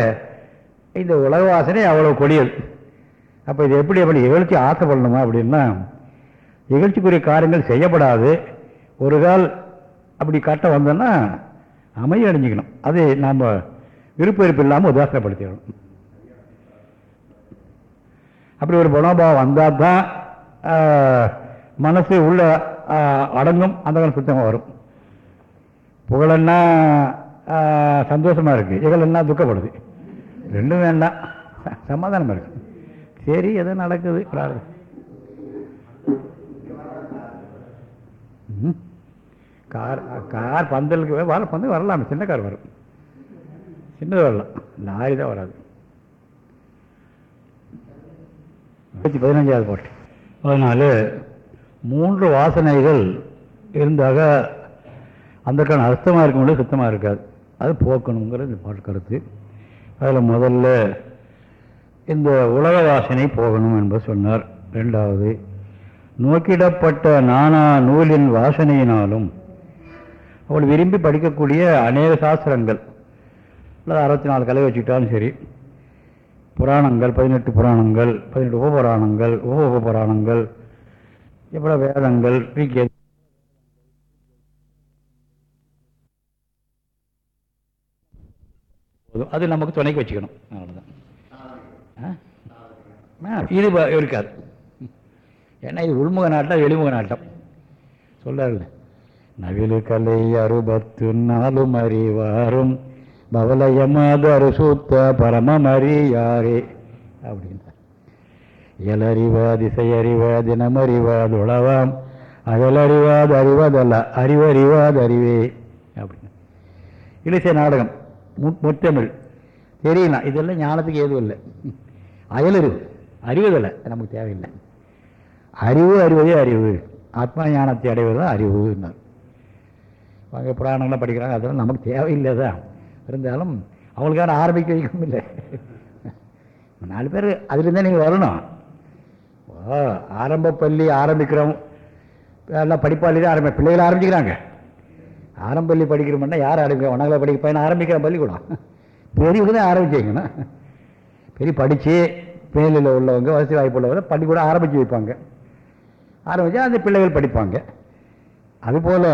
இந்த உலக வாசனை அவ்வளோ கொடியல். அப்போ இது எப்படி அப்படி இகழ்ச்சி ஆசைப்படணுமா அப்படின்னா இகழ்ச்சிக்குரிய காரியங்கள் செய்யப்படாது. ஒரு கால் அப்படி கட்ட வந்தோன்னா அமைதி அடைஞ்சிக்கணும். அது நாம் விருப்ப விருப்பம் இல்லாமல் உதாசனப்படுத்திடணும். அப்படி ஒரு குணபாவம் வந்தால் தான் மனசு உள்ள அடங்கும். அந்த காலம் சுத்தமாக வரும். புகழன்னா சந்தோஷமாக இருக்குது இகழன்னா துக்கப்படுது. ரெண்டும் வேண்டாம். சமாதானமாக இருக்குது இருக்கு. சரி எதோ நடக்குது. பிரார்த்தனை. ம். கார் கார் பந்தலுக்கு வர பந்தல் வரலாம். சின்ன கார் வரும். சின்னது வரலாம். லாரி தான் வராது. நூற்றி பதினஞ்சாவது பாட்டு அதனால மூன்று வாசனைகள் இருந்தாக அந்தக்கான அர்த்தமாக இருக்க முடியாது சுத்தமாக இருக்காது. அது போக்கணுங்கிறது இந்த பாட்டு கருத்து. அதில் முதல்ல இந்த உலக வாசனை போகணும் என்பது சொன்னார். ரெண்டாவது நோக்கிடப்பட்ட நானா நூலின் வாசனையினாலும் அவள் விரும்பி படிக்கக்கூடிய அநேக சாஸ்திரங்கள். அல்லது அறுபத்தி நாலு கலை வச்சுக்கிட்டாலும் சரி புராணங்கள் பதினெட்டு புராணங்கள் பதினெட்டு உபபுராணங்கள் உப உபபுராணங்கள் எவ்வளோ வேதங்கள் ரீகே அது நமக்கு துணைக்கு வச்சுக்கணும். அவ்வளோதான் இது இருக்காது. ஏன்னா இது உள்முக நாட்டம் வெளிமுக நாட்டம். சொல்லாருல்ல நவிலு கலை அறுபத்து நாலும் அறிவாரும் பவலயமாதரு சூத்த பரமமறியாரே அப்படின்றார். இயலறிவா திசையறிவா தினமறிவாது உளவாம் அகலறிவாது அறிவதல்ல அறிவறிவாது அறிவே அப்படின்னு இலிசை நாடகம் மு- முத்தமிழ் தெரியலாம் இதெல்லாம் ஞானத்துக்கு எதுவும் இல்லை. அயலறிவு அறிவதில்லை நமக்கு தேவையில்லை. அறிவு அறிவதே அறிவு. ஆத்மா ஞானத்தை அடைவது தான் அறிவுன்னார் அங்கே புராணங்கள்லாம் படிக்கிறாங்க அதெல்லாம் நமக்கு தேவையில்லை தான். இருந்தாலும் அவங்களுக்கான ஆரம்பிக்க வைக்கவும் இல்லை நாலு பேர் அதுலேருந்தே நீங்கள் வரணும். ஓ ஆரம்ப பள்ளி ஆரம்பிக்கிறோம். எல்லாம் படிப்பாளி தான் ஆரம்பி பிள்ளைகள் ஆரம்பிக்கிறாங்க. ஆரம்ப பள்ளி படிக்கிறோம்னா யார் ஆரம்பிக்கிறோம் ஒன்றாவது படிக்க பையன் ஆரம்பிக்கிற பள்ளிக்கூடம். பெரியவங்க தான் ஆரம்பிச்சிங்கன்னா பெரிய படித்து மேலில் உள்ளவங்க வசதி வாய்ப்பு உள்ளவங்க பள்ளிக்கூடம் ஆரம்பித்து வைப்பாங்க. ஆரம்பித்தா அந்த பிள்ளைகள் படிப்பாங்க. அதுபோல்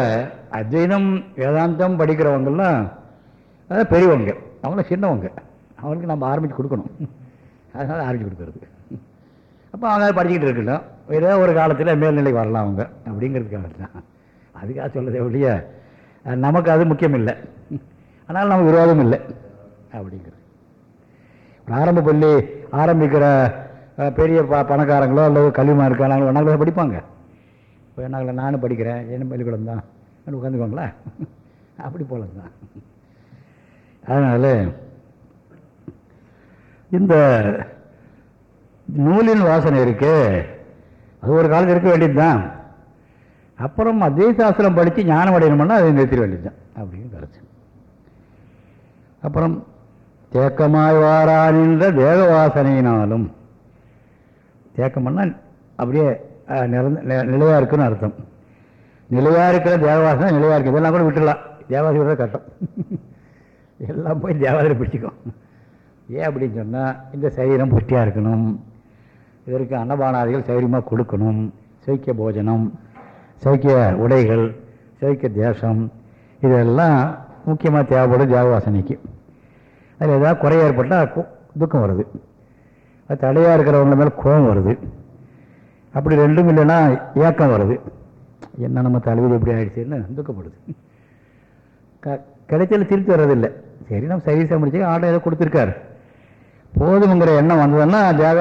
அத்வைதம் வேதாந்தம் படிக்கிறவங்கெல்லாம் அதான் பெரியவங்க. அவங்கள சின்னவங்க. அவங்களுக்கு நம்ம ஆரம்பித்து கொடுக்கணும். அதனால் ஆரம்பித்து கொடுக்கறது. அப்போ அவங்க படிச்சுக்கிட்டு இருக்கட்டும் ஏதோ ஒரு காலத்தில் மேல்நிலை வரலாம் அவங்க அப்படிங்கிறதுக்காக தான். அதுக்காக சொல்லுறது ஒழிய நமக்கு அது முக்கியம் இல்லை அதனால் நமக்கு விரோதம் இல்லை. அப்படிங்கிறது. ஆரம்ப பள்ளி ஆரம்பிக்கிற பெரிய ப பணக்காரங்களோ அல்லது கல்விமா இருக்காங்களோ ஒன்றாங்களோ படிப்பாங்க. இப்போ என்ன நானும் படிக்கிறேன். என்ன பள்ளிக்கூடம் தான்? உட்காந்துக்கோங்களா அப்படி போல தான் அதனால் இந்த நூலின் வாசனை இருக்கு. அது ஒரு காலத்தில் இருக்க வேண்டியது தான் அப்புறம் அதே சாஸ்திரம் படித்து ஞானம் அடையணும்னா அதை நிறுத்திட வேண்டியது தான் அப்படின்னு கருத்து. அப்புறம் தேக்கமாய் வாரானின்ற தேக வாசனையினாலும் தேக்கம்னா அப்படியே அஹ், நிறந்த நிலையாக இருக்குன்னு அர்த்தம். நிலையா இருக்கிற தேவவாசனை நிலையாக இருக்குது இதெல்லாம் கூட விட்டுடலாம். தேவாசி விட கட்டம் எல்லாம் போய் தேவாதிரை பிடிச்சிக்கும் ஏன் அப்படின்னு சொன்னால் இந்த சரீரம் புஷ்டியாக இருக்கணும். இதற்கு அன்னபானாதிகள் சௌரியமாக கொடுக்கணும். சௌக்கிய போஜனம் சௌக்கிய உடைகள் சௌக்கிய தேசம் இதெல்லாம் முக்கியமாக தேவைப்படும் தேவவாசனைக்கு அதில் ஏதாவது குறை ஏற்பட்டால் துக்கம் வருது. அது தடையாக இருக்கிறவங்க மேலே கோபம் வருது. அப்படி ரெண்டும் இல்லைன்னா ஏக்கம் வருது. என்ன நம்ம தலைவர் எப்படி ஆயிடுச்சுன்னு துக்கப்படுது. க கிடைச்சல திருப்பி வர்றதில்லை. சரி நம்ம சர்வீஸாக முடிச்சு ஆர்டர் ஏதோ கொடுத்துருக்காரு. போதுங்கிற எண்ணம் வந்ததுன்னா தேக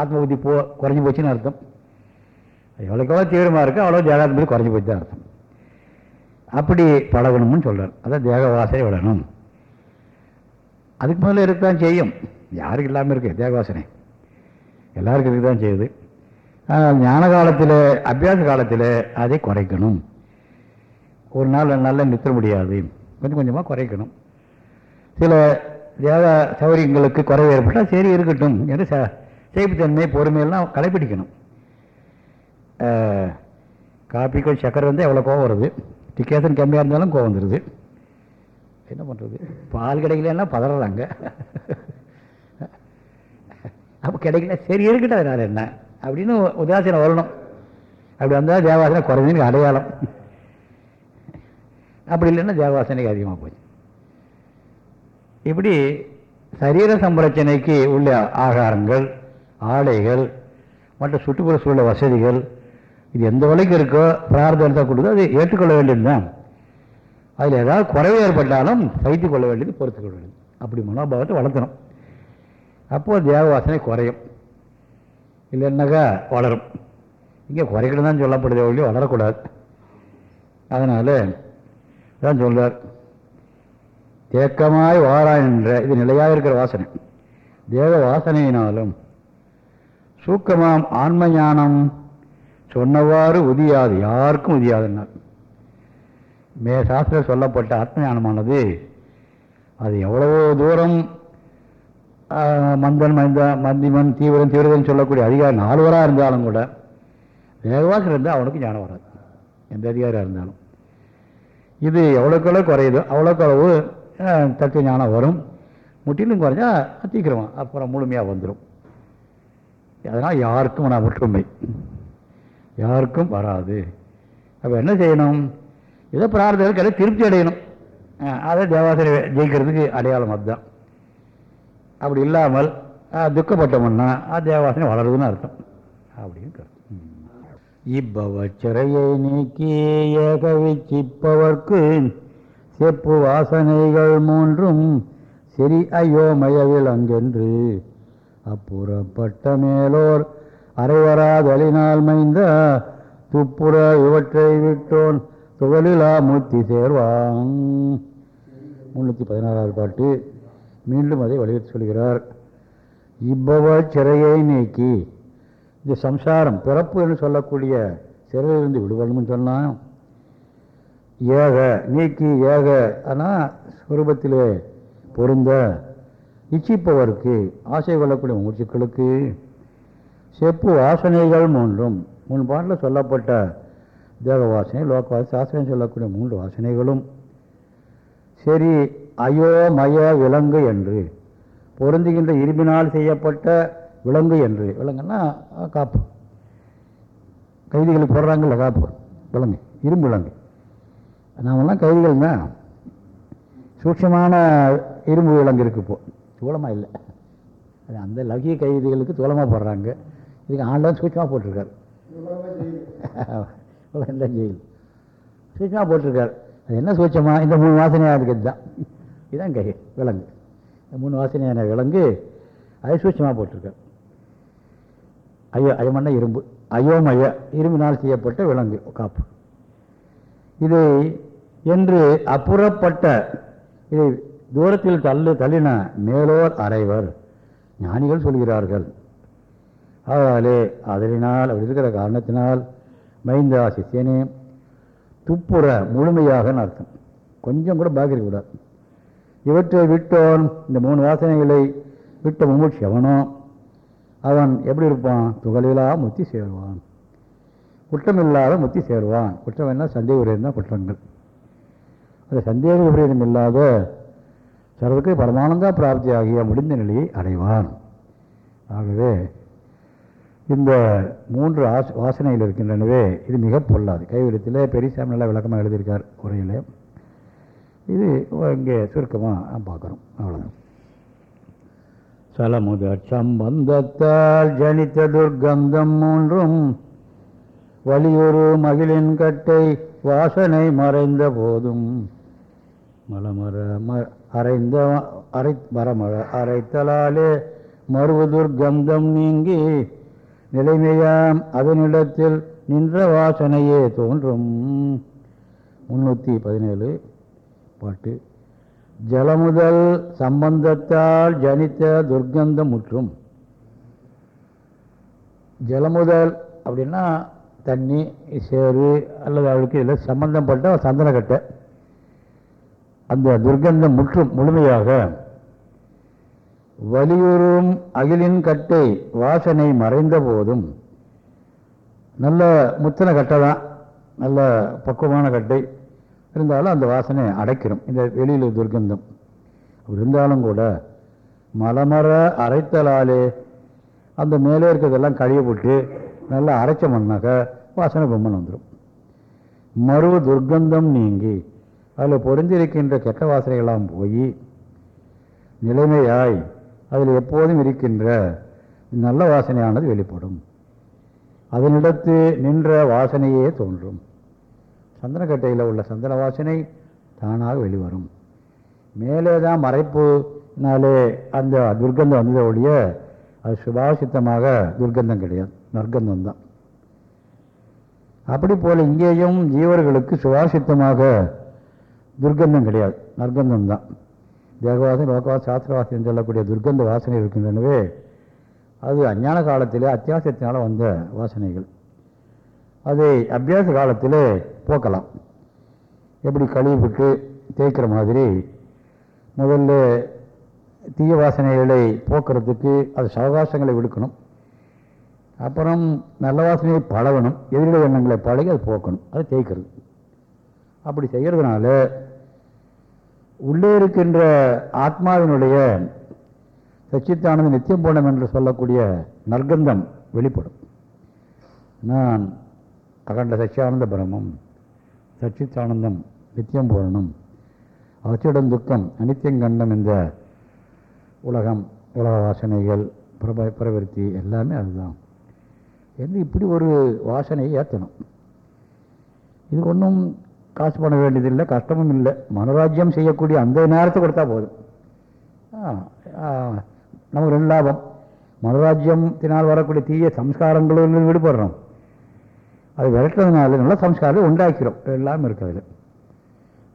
ஆத்மபுத்தி போ குறைஞ்சி போச்சுன்னு அர்த்தம். எவ்வளோக்கு எவ்வளோ தீவிரமாக இருக்கோ அவ்வளோ தேகாத்மதி குறைஞ்சி போச்சு தான் அர்த்தம். அப்படி பழகணும்னு சொல்கிறார் அதான் தேக வாசனை விடணும். அதுக்கு மேலே இருக்கத்தான் செய்யும்? யாருக்கு இல்லாமல் இருக்குது தேக வாசனை எல்லாருக்கும் இருக்க தான் செய்யுது. ஆனால் ஞான காலத்தில் அபியாச காலத்தில் அதை குறைக்கணும். ஒரு நாள் ரெண்டு நிற்க முடியாது. கொஞ்சம் கொஞ்சமாக குறைக்கணும். சில தேவ சௌரியங்களுக்கு குறைவு ஏற்பட்டால் சரி இருக்கட்டும் என்று ச சேப்புத்தன்மை பொறுமையெல்லாம் கடைப்பிடிக்கணும். காப்பிக்கும் காப்பி சக்கரை வந்து எவ்வளோ கோவம் வருது? டிக்கேசன் கம்மியாக இருந்தாலும் கோவம் வந்துடுது என்ன பண்ணுறது பால் கிடைக்கலன்னா பதறாங்க. அப்போ கிடைக்கல சரி இருக்கட்டும் அதனால் என்ன? அப்படின்னு உதாசீனம் வரணும். அப்படி வந்தால் தேவாசனை குறைஞ்சுன்னு அடையாளம். அப்படி இல்லைன்னா தேவாசனைக்கு அதிகமாக போச்சு. இப்படி சரீர சம்பரச்சனைக்கு உள்ள ஆகாரங்கள் ஆடைகள் மற்ற சுற்றுப்புற சூழல் வசதிகள் இது எந்த வழிக்கு இருக்கோ பிரார்த்தனத்தை கொடுத்தோ அதை ஏற்றுக்கொள்ள வேண்டியது தான். அதில் ஏதாவது குறைவு ஏற்பட்டாலும் வைத்து கொள்ள வேண்டியது பொறுத்துக்கொள்ள வேண்டியது அப்படி மனோபாவத்தை வளர்த்தணும் அப்போது தேவ வாசனை குறையும். இல்லைன்னாக்கா வளரும். இங்கே குறைக்கணும் தான் சொல்லப்படுதே ஒழிய வளரக்கூடாது. அதனால் தான் சொல்கிறார் தேக்கமாய் வாரான் என்ற இது நிலையாக இருக்கிற வாசனை. தேவ வாசனையினாலும் சூக்கமாம் ஆன்ம ஞானம் சொன்னவாறு உதியாது யாருக்கும் உதியாதுன்னார் மே சாஸ்திரம் சொல்லப்பட்ட ஆத்ம ஞானமானது அது எவ்வளவோ தூரம் மந்தன் மந்த மந்திமன் தீவிரம் தீவிரம் சொல்லக்கூடிய அதிகாரி நால்வராக இருந்தாலும் கூட வேகவாசம் இருந்தால் அவனுக்கு ஞானம் வராது. எந்த அதிகாரியாக இருந்தாலும். இது எவ்வளோக்களவு குறையுதோ அவ்வளோக்களவு தத்துவ ஞானம் வரும். முற்றிலும் குறைஞ்சா தீக்கிரம் அப்புறம் முழுமையாக வந்துடும் அதனால் யாருக்கும் நான் ஒற்றுமை. யாருக்கும் வராது. அப்போ என்ன செய்யணும்? ஏதோ பிரார்த்தனை திருப்தி அடையணும். அதை தேவாசனை ஜெயிக்கிறதுக்கு அடையாளம் அதுதான். அப்படி இல்லாமல் துக்கப்பட்டமுன்னா துக்கப்பட்டோம்னா அது தேவாசனை வளருதுன்னு அர்த்தம். அப்படின்னு கருத்து. இப்பவச்சிறையை நீக்கி ஏகவிச்சிப்பவர்க்கு செப்பு வாசனைகள் மூன்றும் சரி ஐயோ மயவில் அங்கென்று. அப்புறப்பட்ட மேலோர் அரைவராதலினால் மைந்த துப்புற இவற்றை விட்டோன் துகளிலா மூத்தி சேர்வான். முன்னூற்றி பதினாறாவது பாட்டு. மீண்டும் அதை வலியுறுத்தி சொல்கிறார். இவ்வவ சிறையை நீக்கி இந்த சம்சாரம் பிறப்பு என்று சொல்லக்கூடிய சிறையிலிருந்து விடுபடணும்னு சொன்னான். ஏக நீக்கி ஏக. ஆனால் ஸ்வரூபத்திலே பொருந்த இச்சிப்பவருக்கு ஆசை கொள்ளக்கூடிய மூச்சுக்களுக்கு செப்பு வாசனைகள் மூன்றும். முன் பாட்டில் சொல்லப்பட்ட தேவ வாசனை லோக வாசனை சொல்லக்கூடிய மூன்று வாசனைகளும். சரி அயோமய விலங்கு என்று பொருந்துகின்ற இரும்பினால் செய்யப்பட்ட விலங்கு என்று. விலங்குன்னா காப்பு. கைதிகளுக்கு போடுறாங்கல்ல காப்பு. விலங்கு இரும்பு விலங்கு. நாமெல்லாம் கைதிகள் தான் சூட்சமான இரும்பு விலங்கு இருக்குது இப்போது சூளமாக இல்லை. அது அந்த லகிய கைதிகளுக்கு தூளமாக போடுறாங்க. இதுக்கு ஆண்டவன் சூட்சமாக போட்டிருக்காரு. உலகம் ஜெயில். சூட்சமாக போட்டிருக்காரு. அது என்ன சூட்சமாக இந்த மூணு வாசனையாக இருக்கிறது தான். இதுதான் கை விலங்கு. இந்த மூணு வாசனையான விலங்கு அது சூட்சமாக போட்டிருக்காரு. ஐயோ அயமண்ண இரும்பு. அயோமய இரும்பினால் செய்யப்பட்ட விலங்கு காப்பு. இதை என்று அப்புறப்பட்ட இதை தூரத்தில் தள்ளு தள்ளின மேலோர் அறைவர் ஞானிகள் சொல்கிறார்கள். ஆகாலே அதனால் அப்படி இருக்கிற காரணத்தினால் மைந்தா சிஷியனே துப்புற முழுமையாக அர்த்தம் கொஞ்சம் கூட பாக்கி இருக்கக்கூடாது இவற்றை விட்டோன் இந்த மூணு வாசனைகளை விட்ட முமுட்சி எவனோ அவன் எப்படி இருப்பான்? துகளிலா முத்தி சேருவான். குற்றமில்லாத முத்தி சேருவான். குற்றம் என்ன? சந்தேகம் இருந்தால் குற்றங்கள். அது சந்தேக விபரீதம் இல்லாத சர்வக்கு பரமானந்தா பிராப்தி ஆகிய முடிந்த நிலையை அடைவான். ஆகவே இந்த மூன்று ஆஸ் வாசனைகள் இருக்கின்றனவே இது மிக பொல்லாது. கைவிடத்தில் பெரியசாமி நல்லா விளக்கமாக எழுதியிருக்கார் உரையில். இது இங்கே சுருக்கமாக பார்க்குறோம். அவ்வளோதான் சலமுதற் சம்பந்தத்தால் ஜனித்த துர்க்கந்தம் மூன்றும் வலியுறு மகிழின் கட்டை வாசனை மறைந்த போதும். மலமர ம அரைந்த அரை மரமர அரைத்தலாலே மறுவு துர்க்கந்தம் நீங்கி நிலைமையாம் அதனிடத்தில் நின்ற வாசனையே தோன்றும். முன்னூற்றி பதினேழு பாட்டு. ஜலமுதல் சம்பந்தத்தால் ஜனித்த துர்க்கந்தம் முற்றும். ஜலமுதல் அப்படின்னா தண்ணி சேறு அல்லது அவளுக்கு இதில் சம்பந்தப்பட்ட சந்தனக்கட்டை அந்த துர்க்கந்தம் முற்றும் முழுமையாக வலியுறும் அகிலின் கட்டை வாசனை மறைந்த போதும் நல்ல முத்தின கட்டை தான். நல்ல பக்குவமான கட்டை. இருந்தாலும் அந்த வாசனை அடைக்கிறோம் இந்த வெளியில் துர்க்கந்தம் இருந்தாலும் கூட மலமர அரைத்தலாலே அந்த மேலே இருக்கிறதெல்லாம் கழுவி போட்டு நல்லா அரைச்சோம்னாக்கா வாசனை பொம்மன் வந்துடும் மறு துர்க்கந்தம் நீங்கி அதில் பொருந்திருக்கின்ற கெட்ட வாசனைகளாம் போய் நிலைமையாய் அதில் எப்போதும் இருக்கின்ற நல்ல வாசனையானது வெளிப்படும். அதனிடத்து நின்ற வாசனையே தோன்றும். சந்தனக்கட்டையில் உள்ள சந்தன வாசனை தானாக வெளிவரும். மேலே தான் மறைப்புனாலே அந்த துர்க்கந்தம் வந்ததை ஒழிய அது சுபாசித்தமாக துர்க்கந்தம் கிடையாது. நற்கந்தம் தான். அப்படி போல் இங்கேயும் ஜீவர்களுக்கு சுவாசித்தமாக துர்க்கந்தம் கிடையாது. நற்கந்தம் தான். தேகவாசனை லோகவாச சாஸ்திரவாசனை சொல்லக்கூடிய துர்க்கந்த வாசனை இருக்கின்றனவே அது அஞ்ஞான காலத்திலே அத்தியாசத்தினால் வந்த வாசனைகள். அதை அபியாச காலத்தில் போக்கலாம். எப்படி கழுவிட்டு தேய்க்கிற மாதிரி முதல்ல தீய வாசனைகளை போக்குறதுக்கு அது சவகாசங்களை விடுக்கணும். அப்புறம் நல்ல வாசனையை பழகணும். எதிரிட எண்ணங்களை பழகி அது போக்கணும். அதை தேய்க்கிறது. அப்படி செய்கிறதுனால உள்ளே இருக்கின்ற ஆத்மாவினுடைய சச்சித்தானந்த நித்தியம் போனம் என்று சொல்லக்கூடிய நற்கந்தம் வெளிப்படும். நான் அகண்ட சச்சியானந்த பிரமம் சச்சித்தானந்தம் நித்தியம் பூரணம் அவற்றிடம் துக்கம் அனித்தியம் கண்டம் இந்த உலகம் உலக வாசனைகள் பிரப பிரவருத்தி எல்லாமே அதுதான். என்று இப்படி ஒரு வாசனையை ஏற்றணும். இது ஒன்றும் காசு பண்ண வேண்டியதில்லை கஷ்டமும் இல்லை. மனோராஜ்யம் செய்யக்கூடிய அந்த நேரத்தை கொடுத்தா போதும். ஆ, நமக்கு ரெண்டு லாபம். மனோராஜ்யத்தினால் வரக்கூடிய தீய சம்ஸ்காரங்களில் விடுபடுறோம். அது விரட்டுறதுனால நல்ல சம்ஸ்காரத்தை உண்டாக்கிறோம். எல்லாமே இருக்கு அதில்.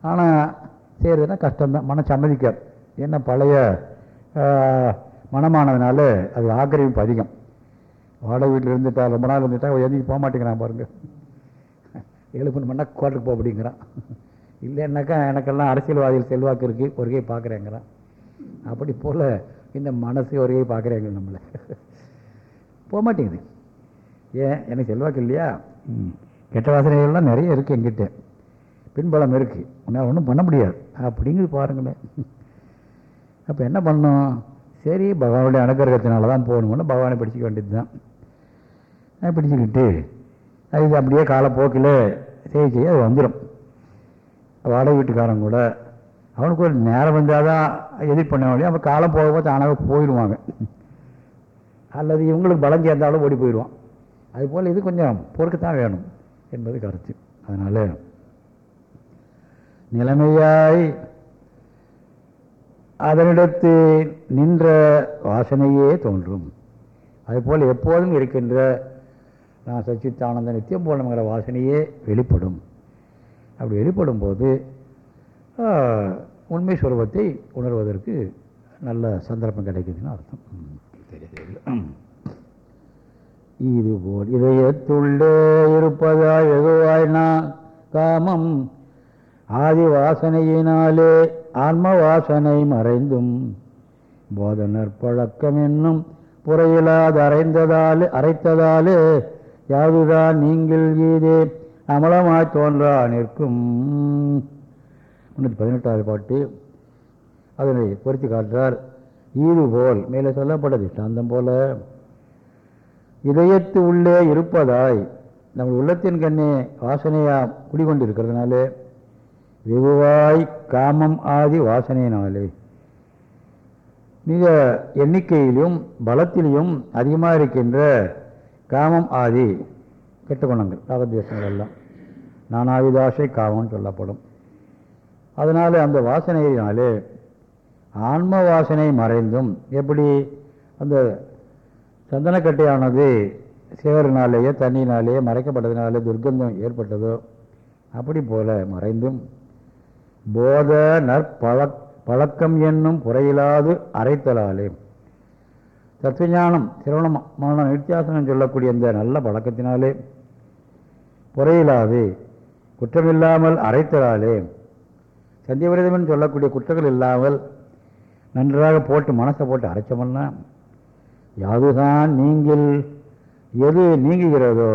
ஆனால் செய்கிறதுனா கஷ்டம்தான். மன சம்மதிக்காது. என்ன பழைய மனமானதுனால அது ஆக்கிரமிப்பு அதிகம். வாடகை வீட்டில் இருந்துட்டா ரொம்ப நாள் இருந்துட்டா எதுக்கு போக மாட்டேங்கிறான் பாருங்கள் எழுப்புன்னு பண்ணால் கோர்ட்டுக்கு போ அப்படிங்கிறான். இல்லைன்னாக்கா எனக்கெல்லாம் அரசியல்வாதிகள் செல்வாக்கு இருக்குது ஒருகை பார்க்குறேங்கிறான் அப்படி போல் இந்த மனசு ஒருகை பார்க்குறேங்க நம்மளை. போக மாட்டேங்குது. ஏன்? எனக்கு செல்வாக்கு இல்லையா? கெட்ட வாசனைகள்லாம் நிறைய இருக்குது எங்கிட்ட பின்பலம் இருக்குது உன்னால் ஒன்றும் பண்ண முடியாது. அப்படிங்கிறது பாருங்களேன் அப்போ என்ன பண்ணோம் சரி பகவானுடைய அனுகிரகத்தினால தான் போகணும்னு பகவானை பிடிச்சிக்க வேண்டியது தான் பிடிச்சிக்கிட்டு இது அப்படியே காலப்போக்கில் செய்ய செய்ய அது வந்துடும் வாடகை வீட்டுக்காரன் கூட அவனுக்கு ஒரு நேரம் வந்தால் தான் எதிர் பண்ண முடியும். அப்போ காலம் போக போது தானாக போயிடுவாங்க. அல்லது இவங்களுக்கு பலம் சேர்ந்தாலும் ஓடி போயிடுவான். அதுபோல் இது கொஞ்சம் பொறுக்கத்தான் வேணும் என்பது கருத்து. அதனால் நிலைமையாய் அதனிடத்து நின்ற வாசனையே தோன்றும். அதுபோல் எப்போதும் இருக்கின்ற நான் சச்சித்தானந்த நித்தியம் போனங்கிற வாசனையே வெளிப்படும். அப்படி வெளிப்படும் போது உண்மை சுரூபத்தை உணர்வதற்கு நல்ல சந்தர்ப்பம் கிடைக்குதுன்னு அர்த்தம். ம், சரி, சரி. இதயத்துள்ளே இருப்பதாய் வெகுவாய் நான் காமம். ஆதி வாசனையினாலே ஆன்ம வாசனை மறைந்தும். போதனர் பழக்கம் என்னும் புறையிலாது அறைந்ததாலே அரைத்ததாலே யாதுதான் நீங்கள் ஈதே அமலமாய் தோன்றா நிற்கும். முன்னூற்றி பதினெட்டாவது பாட்டு. அதனை பொருத்தி காட்டுறார் ஈது போல் மேலே சொல்லப்பட்டது சாந்தம் போல. இதயத்து உள்ளே இருப்பதாய் நம்ம உள்ளத்தின் கண்ணே வாசனையாக குடிகொண்டிருக்கிறதுனாலே வெகுவாய் காமம் ஆதி வாசனையினாலே. மிக எண்ணிக்கையிலும் பலத்திலையும் அதிகமாக இருக்கின்ற காமம் ஆதி கெட்ட குணங்கள் ராகத்வேஷங்கள் எல்லாம் நானாவிதாசை காமம்னு சொல்லப்படும். அதனால் அந்த வாசனையினாலே ஆன்ம வாசனை மறைந்தும் எப்படி? அந்த சந்தனக்கட்டையானது சேவரினாலேயே தண்ணியினாலேயே மறைக்கப்பட்டதினாலே துர்க்கந்தம் ஏற்பட்டதோ அப்படி போல மறைந்தும். போத நற்பழக் பழக்கம் என்னும் புறையிலாது அரைத்தலாலே தத்துவஞானம் சிரவணம் மரணம் நித்தியாசனம் சொல்லக்கூடிய இந்த நல்ல பழக்கத்தினாலே புறையிலாது குற்றமில்லாமல் அரைத்தலாலே சந்தியவிரதம் சொல்லக்கூடிய குற்றங்கள் இல்லாமல் நன்றாக போட்டு மனசை போட்டு அரைச்சோம்னா யாதுதான் நீங்கள் எது நீங்குகிறதோ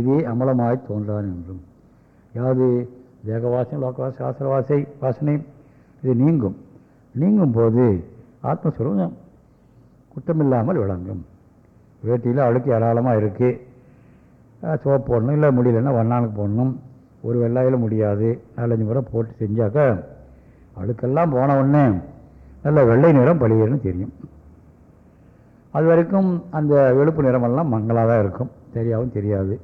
இது அமலமாய் தோன்றான் என்றும். யாது தேகவாசனை லோகவாச ஆசிரவாசை வாசனை இது நீங்கும். நீங்கும் போது ஆத்மஸ்வரூபம் குற்றமில்லாமல் விளங்கும். வேட்டியில் அழுக்கு ஏராளமாக இருக்குது சோப்பு போடணும் இல்லை முடியலன்னா வண்ணானுக்கு போடணும். ஒரு வெள்ளாயில் முடியாது. நாலஞ்சு முறை போட்டு செஞ்சாக்கா அழுக்கெல்லாம் போன உடனே நல்ல வெள்ளை நிறம் பழியர்னு தெரியும். அது வரைக்கும் அந்த வெளுப்பு நிறமெல்லாம் மங்களாக தான் இருக்கும். சரியாகவும் தெரியாது.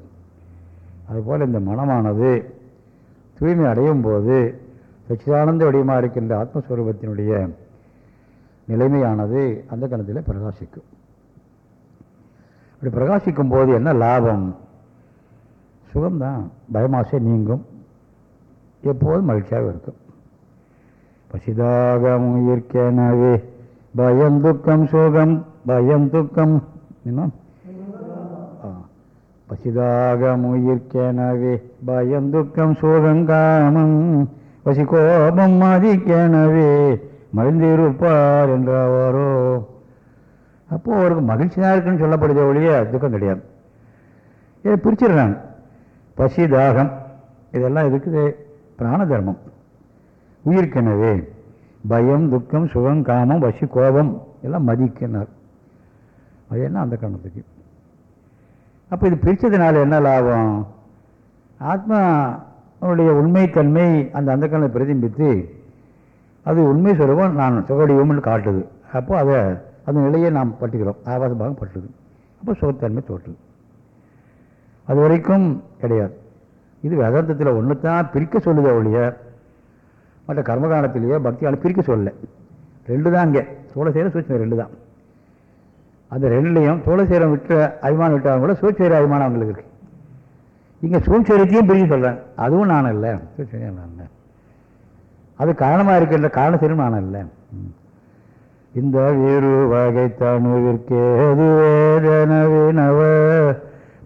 அதுபோல் இந்த மனமானது தூய்மை அடையும் போது சச்சிதானந்த வடிவமாக இருக்கின்ற ஆத்மஸ்வரூபத்தினுடைய நிலைமையானது அந்த கணத்தில் பிரகாசிக்கும். அப்படி பிரகாசிக்கும் போது என்ன லாபம்? சுகம்தான். பயமாசை நீங்கும். எப்போதும் மகிழ்ச்சியாக இருக்கும். பசிதாகம் உயிர்க்கெனவே பயம் துக்கம் சுகம் பயம் துக்கம். என்ன? ஆ. பசிதாகம் உயிர்க்கெனவே பயம் துக்கம் சுகம் காமம். பசி கோபம் மதிக்கெனவே மகிழ்ந்திருப்பார் என்றாவாரோ? அப்போ அவருக்கு மகிழ்ச்சியாக இருக்குன்னு சொல்லப்படுதே ஒழிய துக்கம் கிடையாது. இதை பிரிச்சிடுறாங்க பசி தாகம் இதெல்லாம் இருக்குது பிராண தர்மம் உயிர்க்கெனவே பயம் துக்கம் சுகம் காமம் வசி கோபம் எல்லாம் மதிக்கினார் அது என்ன அந்த காரணத்துக்கு? அப்போ இது பிரித்ததுனால என்ன லாபம்? ஆத்மாவுடைய உண்மைத்தன்மை அந்த அந்த காலத்தை பிரதிபித்து அது உண்மை சுரூபம் நான் சுகடியோம்னு காட்டுது. அப்போ அதை அந்த நிலையை நாம் பட்டுக்கிறோம் ஆபாச பாகம் பட்டுது அப்போ சுகத்தன்மை தோற்றுது. அது வரைக்கும் கிடையாது. இது வேதாந்தத்தில் ஒன்று தான் பிரிக்க சொல்லுதே ஒழிய மற்ற கர்மகாலத்திலேயே பக்தியால் பிரிக்க சொல்லலை. ரெண்டு தான் இங்கே சோழசேர சூட்சம் ரெண்டு தான் அந்த ரெண்டுலேயும் சோழசேரம் விட்ட அபிமானம் விட்டவங்க கூட சூழ்ச்சேர அபிமானம் அவங்களுக்கு இருக்குது இங்கே சூழ்ச்சேரத்தையும் பிரிக்க சொல்கிறேன் அதுவும் நான் இல்லை சூழ்ச்சேரியும் நான் இல்லை அது காரணமாக இருக்கின்ற காரண நான் இல்லை. இந்த வீரு வகை தனுவிற்கே வேதனவினவ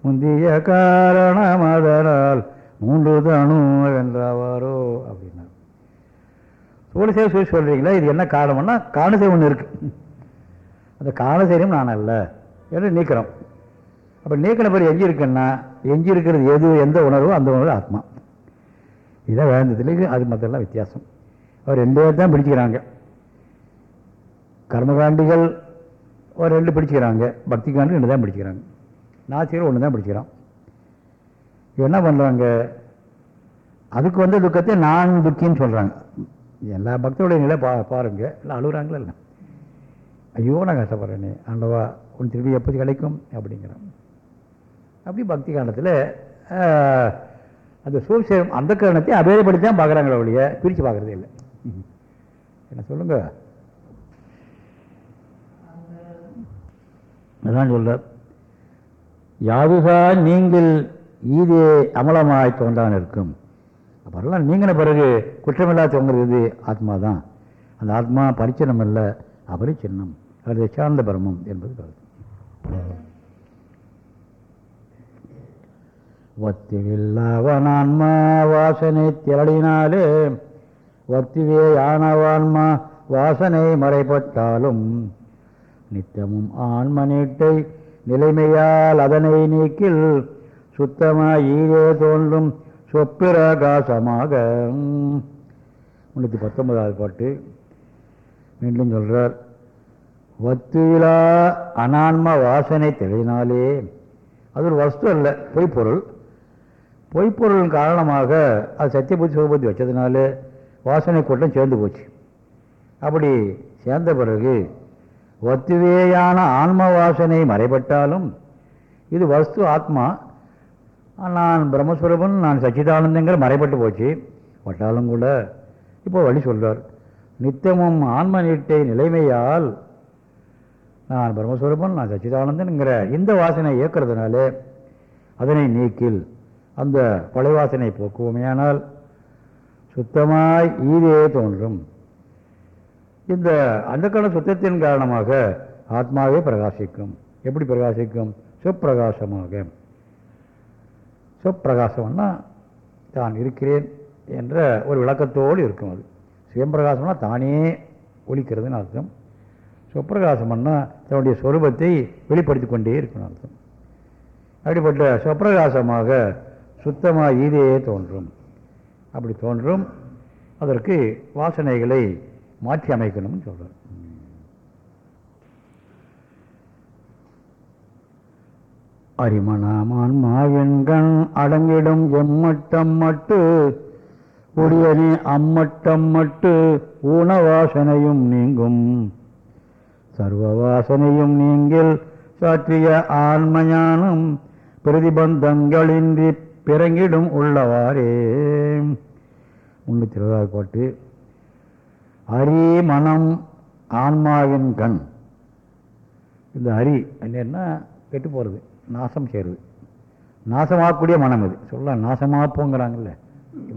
முந்திய காரணம் அதனால் மூன்று தனு வென்றவாரோ அப்படின்னா. சோழசேர சொல்லி சொல்கிறீங்களா இது என்ன காரணம்னா காரணசேரம் ஒன்று இருக்குது அந்த காரணசேரம் நான் அல்ல என்று நீக்கிறோம் அப்போ நீக்கின பிறகு எஞ்சி இருக்குன்னா எஞ்சி இருக்கிறது எது எந்த உணர்வோ அந்த உணர்வு ஆத்மா. இதான் வேந்தத்தில் அது மற்றெல்லாம் வித்தியாசம். அவர் ரெண்டு பேர் தான் பிடிச்சிக்கிறாங்க. கர்மகாண்டிகள் ஒரு ரெண்டு பிடிச்சிக்கிறாங்க. பக்தி காண்டு ரெண்டு தான் பிடிச்சிக்கிறாங்க. நாசிகர் ஒன்று தான் பிடிச்சிக்கிறான். என்ன பண்ணுறாங்க அதுக்கு வந்த துக்கத்தை நான் துக்கின்னு சொல்கிறாங்க எல்லா பக்தருடைய நிலை பா பாருங்க. எல்லாம் அழுகுறாங்களே இல்லை. ஐயோ நான் கஷ்டப்படுறேனே. ஆண்டவா உன் திருப்பி எப்போது கிடைக்கும்? அப்படிங்கிறான். அப்படி பக்தி காலத்தில் அந்த சூழ்ச்சியம் அந்த காரணத்தையும் அபேதப்படுத்தி தான் பார்க்குறாங்களே ஒழிய பிரித்து பார்க்குறதே இல்லை. என்ன சொல்லுங்க? அதான் சொல்ற. யாதுகா நீங்கள் ஈதே அமலமாய் தோன்றான் இருக்கும் அப்புறம்லாம் நீங்கின பிறகு குற்றமில்லா தோங்குறது ஆத்மா தான் அந்த ஆத்மா பரிச்சனம் அல்ல அபரிச்சின்னம். அது சார்ந்த பிரமம் என்பது கருத்து. ஒத்திவில்லாவனான்மா வாசனை திரளினாலே வர்த்திவே யானவான்மா வாசனை மறைப்பட்டாலும் நித்தமும் ஆன்ம நீட்டை நிலைமையால் அதனை நீக்கில் சுத்தமாக ஈரே தோன்றும் சொப்பிரகாசமாக. முன்னூற்றி பத்தொன்பதாவது பாட்டு. மீண்டும் சொல்கிறார் வத்துவிழா அனான்ம வாசனை தெளினாலே அது ஒரு வஸ்து அல்ல பொய்ப்பொருள். பொய்ப்பொருளின் காரணமாக அது சத்தியபூர்த்தி சிவபூர்த்தி வச்சதுனாலே வாசனை கூட்டம் சேர்ந்து போச்சு. அப்படி சேர்ந்த பிறகு ஒத்துவேயான ஆன்ம வாசனை மறைபட்டாலும் இது வஸ்து ஆத்மா. நான் பிரம்மஸ்வரூபன் நான் சச்சிதானந்தங்கிற மறைபட்டு போச்சு. பட்டாலும் கூட இப்போ வழி சொல்கிறார் நித்தமும் ஆன்ம நீட்டை நிலைமையால் நான் பிரம்மஸ்வரூபன் நான் சச்சிதானந்தனுங்கிற இந்த வாசனை இயக்கிறதுனாலே அதனை நீக்கில் அந்த பழைய வாசனை போக்குவோமேயானால் சுத்தமாய் ஈதே தோன்றும். இந்த அந்தக்கால சுத்தத்தின் காரணமாக ஆத்மாவே பிரகாசிக்கும். எப்படி பிரகாசிக்கும்? சுப்பிரகாசமாக. சுப்பிரகாசம்னா தான் இருக்கிறேன் என்ற ஒரு விளக்கத்தோடு இருக்கும் அது. சுயம்பிரகாசம்னா தானே ஒழிக்கிறதுன்னு அர்த்தம். சுப்பிரகாசம்னா தன்னுடைய சொரூபத்தை வெளிப்படுத்தி கொண்டே இருக்கணும் அர்த்தம். அப்படிப்பட்ட சுப்பிரகாசமாக சுத்தமாக ஈதையே தோன்றும். அப்படி தோன்றும். அதற்கு வாசனைகளை மாற்றி அமைக்கணும்னு சொல்கிறார் அரிமணாமான் மாயன்கண் அடங்கிடும் எம்மட்டம் மட்டு உடையனே அம்மட்டம் மட்டு ஊனவாசனையும் நீங்கும். சர்வ வாசனையும் நீங்கள் சாற்றிய ஆன்மஞானம் பிரதிபந்தங்களின்றி பிறங்கிடும் உள்ளவாறே. முன்னூற்றி இருபதாவது பாட்டு அரி மனம் ஆன்மாவின் கண். இந்த அரி என்னன்னா கெட்டு போகிறது நாசம் செய்கிறது நாசமாகக்கூடிய மனம் இது சொல்லலாம் நாசமாக போங்கிறாங்கல்ல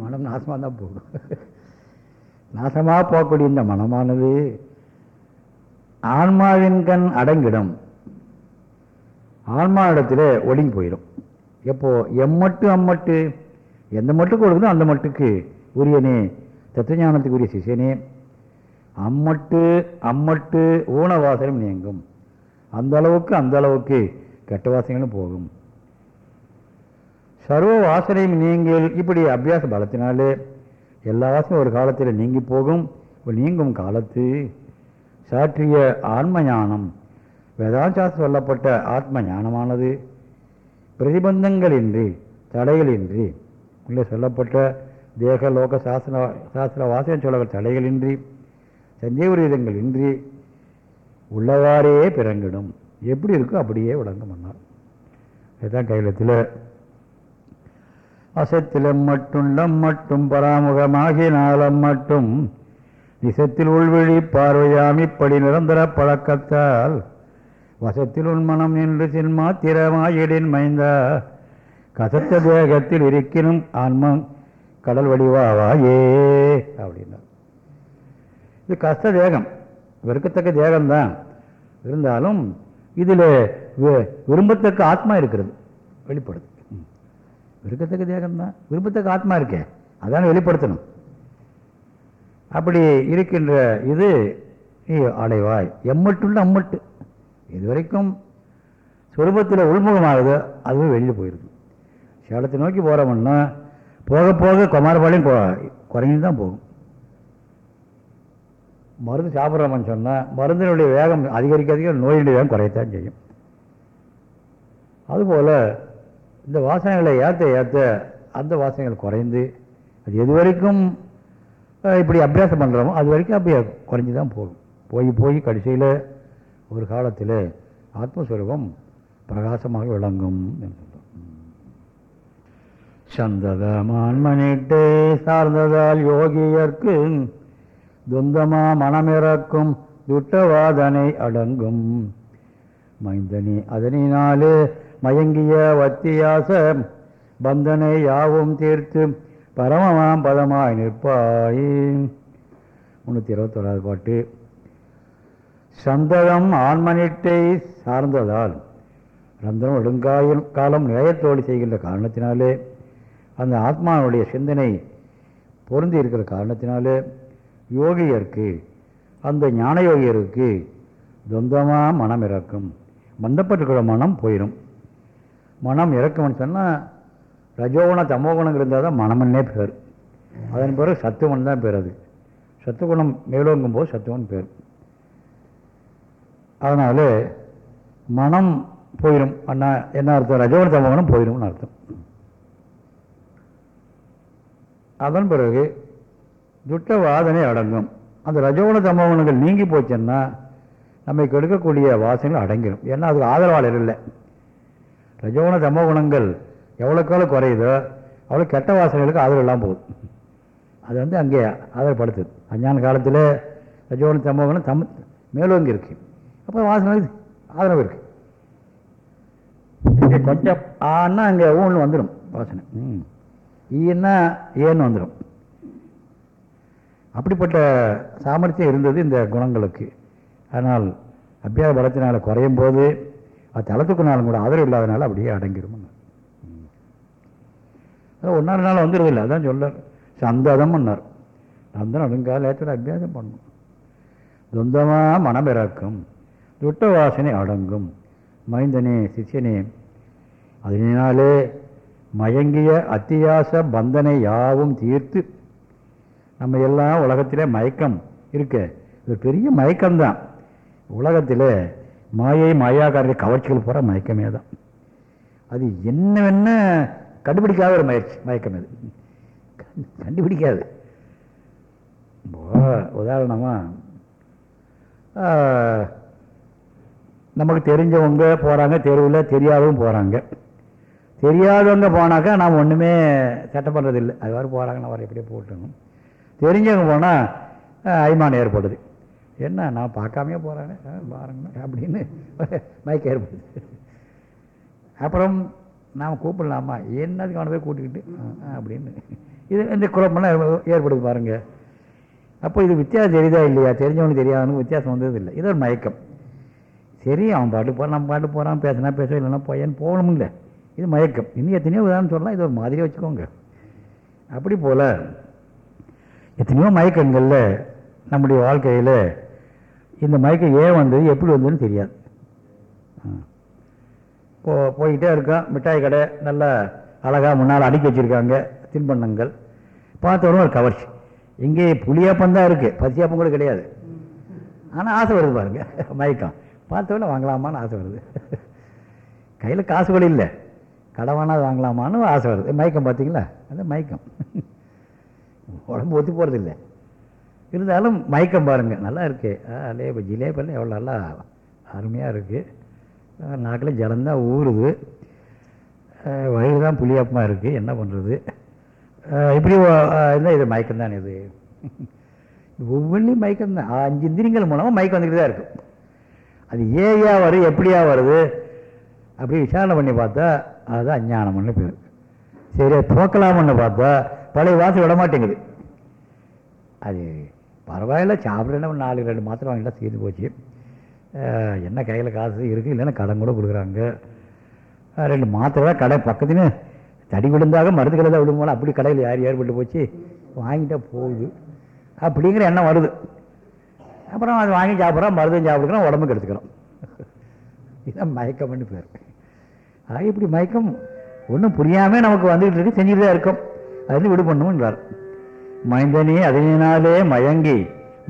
மனம் நாசமாக தான் போகும். நாசமாக போகக்கூடிய இந்த மனமானது ஆன்மாவின் கண் அடங்கிடும். ஆன்மா இடத்துல ஒடுங்கி போயிடும். எப்போ எம்மட்டு அம்மட்டு எந்த மட்டுக்கு கொடுக்குதோ அந்த மட்டுக்கு உரியனே தத்துவஞானத்துக்கு உரிய சிஷியனே அம்மட்டு அம்மட்டு ஊன வாசனம் நீங்கும். அந்த அளவுக்கு அந்த அளவுக்கு கெட்ட வாசனைகளும் போகும். சர்வ வாசனையும் நீங்கள் இப்படி அபியாச பலத்தினாலே எல்லா வாசனையும் ஒரு காலத்தில் நீங்கி போகும். நீங்கும் காலத்து சாற்றிய ஆன்ம ஞானம் வேதாந்தாசம் சொல்லப்பட்ட ஆத்ம ஞானமானது பிரதிபந்தங்களின்றி தடைகளின்றி உள்ளே சொல்லப்பட்ட தேக லோக சாஸ்திர சாஸ்திர வாசனை சொல்ல தடைகளின்றி சந்தேகரீதங்கள் இன்றி உள்ளவாறே பிறங்கிடும். எப்படி இருக்கோ அப்படியே விளங்கம் மன்னார் இதுதான் கைலத்தில். அசத்திலம் மட்டும் மட்டும் பராமுகமாகினாலம் மட்டும் நிசத்தில் உள்விழி பார்வையாமிப்படி நிரந்தர பழக்கத்தால் வசத்தில் உன்மனம் நின்று சின்மாத்திரமாயிடின் மைந்தா. கசத்த தேகத்தில் இருக்கினும் ஆன்மம் கடல் வடிவாவாயே அப்படின்னா இது கஷ்ட தேகம். வெறுக்கத்தக்க தேகம்தான். இருந்தாலும் இதில் விரும்பத்தக்க ஆத்மா இருக்கிறது. வெளிப்படுது. வெறுக்கத்தக்க தேகம்தான். விரும்பத்தக்க ஆத்மா இருக்கே. அதான் வெளிப்படுத்தணும். அப்படி இருக்கின்ற இது நீ அடைவாய். எம்மட்டுள்ள அம்மட்டு. இதுவரைக்கும் சுரூபத்தில் உள்முகமாகுது அதுவே வெளியில் போயிருக்கு. சேலத்தை நோக்கி போகிறோம்னா போக போக குமாரபாளையம் குறைஞ்சி தான் போகும். மருந்து சாப்பிட்றோம்னு சொன்னால் மருந்தினுடைய வேகம் அதிகரிக்க அதிக நோயினுடைய வேகம் குறையத்தான் செய்யும். அதுபோல் இந்த வாசனைகளை ஏற்ற ஏற்ற அந்த வாசனைகள் குறைந்து அது எது வரைக்கும் இப்படி அபியாசம் பண்ணுறோமோ அது வரைக்கும் அப்படியே குறைஞ்சி தான் போகும். போய் போய் கடைசியில் ஒரு காலத்தில் ஆத்மஸ்வரூபம் பிரகாசமாக விளங்கும் என்று சந்ததமான்மனிட்டே சார்ந்ததால் யோகியர்க்கு துந்தமா மனமிறக்கும் துட்டவாதனை அடங்கும். மைந்தனி அதனினாலே மயங்கிய வத்தியாச பந்தனை யாவும் தீர்த்து பரமமாம் பதமாய் நிற்பாய். முன்னூற்றி இருபத்தொராது பாட்டு. சந்தகம் ஆன்மனிட்டை சார்ந்ததால் ரந்தனம் நெடுங்காயில் காலம் நிலையத்தோடு செய்கின்ற காரணத்தினாலே அந்த ஆத்மாவுடைய சிந்தனை பொருந்தி இருக்கிற காரணத்தினாலே யோகியருக்கு அந்த ஞான யோகியருக்கு தொந்தமாக மனம் இறக்கும். மந்தப்பட்டுக்கிற மனம் போயிடும் மனம் இறக்கும்னு சொன்னால் ரஜோகுணம் தமோகுணம் இருந்தால் தான் மனமன்னே பேர். அதன் பிறகு சத்துவன் தான் பேர் அது. சத்துவகுணம் மேலோங்கும் போது சத்துவன் பேர். அதனால் மனம் போயிடும் அண்ணா என்ன அர்த்தம்? ரஜோகுண தமோகுணம் போயிடும்னு அர்த்தம். அதன் பிறகு துட்ட வாதனை அடங்கும். அந்த ரஜோகுண தமோகுணங்கள் நீங்கி போச்சுன்னா நம்மை கெடுக்கக்கூடிய வாசனைகள் அடங்கிடும் ஏன்னா அதுக்கு ஆதரவாளர் இல்லை. ரஜோகுண தமோகுணங்கள் எவ்வளோக்கால குறையுதோ அவ்வளோ கெட்ட வாசனைகளுக்கு ஆதரவு இல்லாமல் போகுது. அது வந்து அங்கே ஆதரப்படுத்துது. அஞ்ஞான காலத்தில் ரஜோகுண தமோகுணம் தம் மேலோங்கி இருக்குது அப்போ வாசனை ஆதரவு இருக்கு. இங்கே கொஞ்சம் ஆன்னா அங்கே ஊன்னு வந்துடும் வாசனை. ஈன்னா ஏன்னு வந்துடும் அப்படிப்பட்ட சாமர்த்தியம் இருந்தது இந்த குணங்களுக்கு. ஆனால் அபியாச பலத்தினால் குறையும் போது அது தளத்துக்குனாலும் கூட ஆதரவு இல்லாதனால அப்படியே அடங்கிடும் ஒரு நாள் வந்துடுது இல்லை அதான் சொல்றார். சந்ததம்னார் அந்த நடுங்கால ஏற்ற அபியாசம் பண்ணணும் சொந்தமாக மனம் இறக்கும் துட்ட வாசனை அடங்கும். மைந்தனே சிஷியனே அதனாலே மயங்கிய அத்தியாச பந்தனை யாவும் தீர்த்து நம்ம எல்லாம் உலகத்திலே மயக்கம் இருக்க. இது பெரிய மயக்கம்தான். உலகத்தில் மாயை மாயாக்காரர்கள் கவர்ச்சிகள் போகிற மயக்கமே தான். அது என்னவென்ன கண்டுபிடிக்காத ஒரு மயற்சி மயக்கம் அது. கண்டுபிடிக்காது. உதாரணமாக நமக்கு தெரிஞ்சவங்க போகிறாங்க தெருவில் தெரியாதவங்க போகிறாங்க தெரியாதவங்க போனாக்கா நாம் ஒன்றுமே சட்டம் பண்ணுறதில்லை அது மாதிரி போகிறாங்க நான் வர எப்படியே போட்டுங்க தெரிஞ்சவங்க போனால் அய்மானம் ஏற்படுது. என்ன நான் பார்க்காமையே போகிறாங்க பாருங்க அப்படின்னு மயக்கம் ஏற்படுது. அப்புறம் நாம் கூப்பிடலாமா? என்னதுக்கு அவனை போய் கூட்டிக்கிட்டு? அப்படின்னு. இது இந்த குழப்பம்லாம் ஏற்படுது பாருங்க. அப்போ இது வித்தியாசம் தெரியுதா இல்லையா? தெரிஞ்சவனுக்கு தெரியாதவனுக்கு வித்தியாசம் வந்தது இல்லை இது ஒரு மயக்கம். சரி அவன் பாட்டு போகிறான் நம்ம பாட்டு போகிறான் பேசினா பேச இல்லைன்னா பையன் போகணுமில்ல இது மயக்கம். இன்னும் எத்தனையோ உதாரணம் சொல்லலாம். இது ஒரு மாதிரியாக வச்சுக்கோங்க. அப்படி போல் எத்தனையோ மயக்கங்களில் நம்முடைய வாழ்க்கையில் இந்த மயக்கம் ஏன் வந்தது எப்படி வந்ததுன்னு தெரியாது. ஆ. போ போய்கிட்டே இருக்கான். மிட்டாய் கடை நல்லா அழகாக முன்னால் அடுக்கி வச்சுருக்காங்க. தின்பண்டங்கள். பார்த்தவரும் ஒரு கவர்ச்சி. இங்கே புளியாப்பம் தான் இருக்குது பசியாப்பம் கூட கிடையாது. ஆனால் ஆசை வருது பாருங்கள் மயக்கம். பார்த்தோன்னே வாங்கலாமான்னு ஆசை வருது. கையில் காசு கூட இல்லை. கடை வேணா வாங்கலாமான்னு ஆசை வருது. மயக்கம் பார்த்தீங்களா? அந்த மயக்கம். உடம்பு ஒத்து போகிறது இல்லை. இருந்தாலும் மயக்கம் பாருங்கள் நல்லா இருக்குது அலே இப்போ ஜிலேபெல்லாம் எவ்வளோ நல்லா அருமையாக இருக்குது நாக்கில் ஜலந்தான் ஊறுது. வயிறு தான் புளியாப்பமாக இருக்குது என்ன பண்ணுறது இப்படி இருந்தால் இது? மயக்கம் தான் இது. ஒவ்வொன்றையும் மயக்கம் தான். அஞ்சு இந்திரியங்கள் மூலமாக மயக்கம் வந்துக்கிட்டு தான் இருக்கும் அது ஏயா வருது எப்படியா வருது? அப்படி விசாரணை பண்ணி பார்த்தா அதுதான் அஞ்ஞானம்னு பேர். சரி அது போக்கலாம்னு பார்த்தா பழைய வாசல் விட மாட்டேங்குது. அது பரவாயில்ல சாப்பிட்றேன்னா ஒரு நாலு ரெண்டு மாத்திரை வாங்கிட்டா தீர்ந்து போச்சு. என்ன கையில் காசு இருக்குது இல்லைன்னா கடன் கூட கொடுக்குறாங்க. ரெண்டு மாத்திரை தான் கடை பக்கத்துலேயும் தடி விழுந்தாக மருந்து கடை தான் விழும்போல அப்படி கடையில் யார் ஏற்பட்டு போச்சு? வாங்கிட்டா போகுது. அப்படிங்கிற எண்ணம் வருது. அப்புறம் அது வாங்கி சாப்பிட்றோம் மருந்தும் சாப்பிடுக்கிறோம் உடம்புக்கு எடுத்துக்கிறோம் இதுதான் மயக்கம்னு பேர். ஆக இப்படி மயக்கம் ஒன்றும் புரியாமல் நமக்கு வந்துகிட்டு இருக்கு செஞ்சுட்டு தான் இருக்கும். அதுலேருந்து விடு பண்ணுவோன்றார் மைந்தனே அதனாலே மயங்கி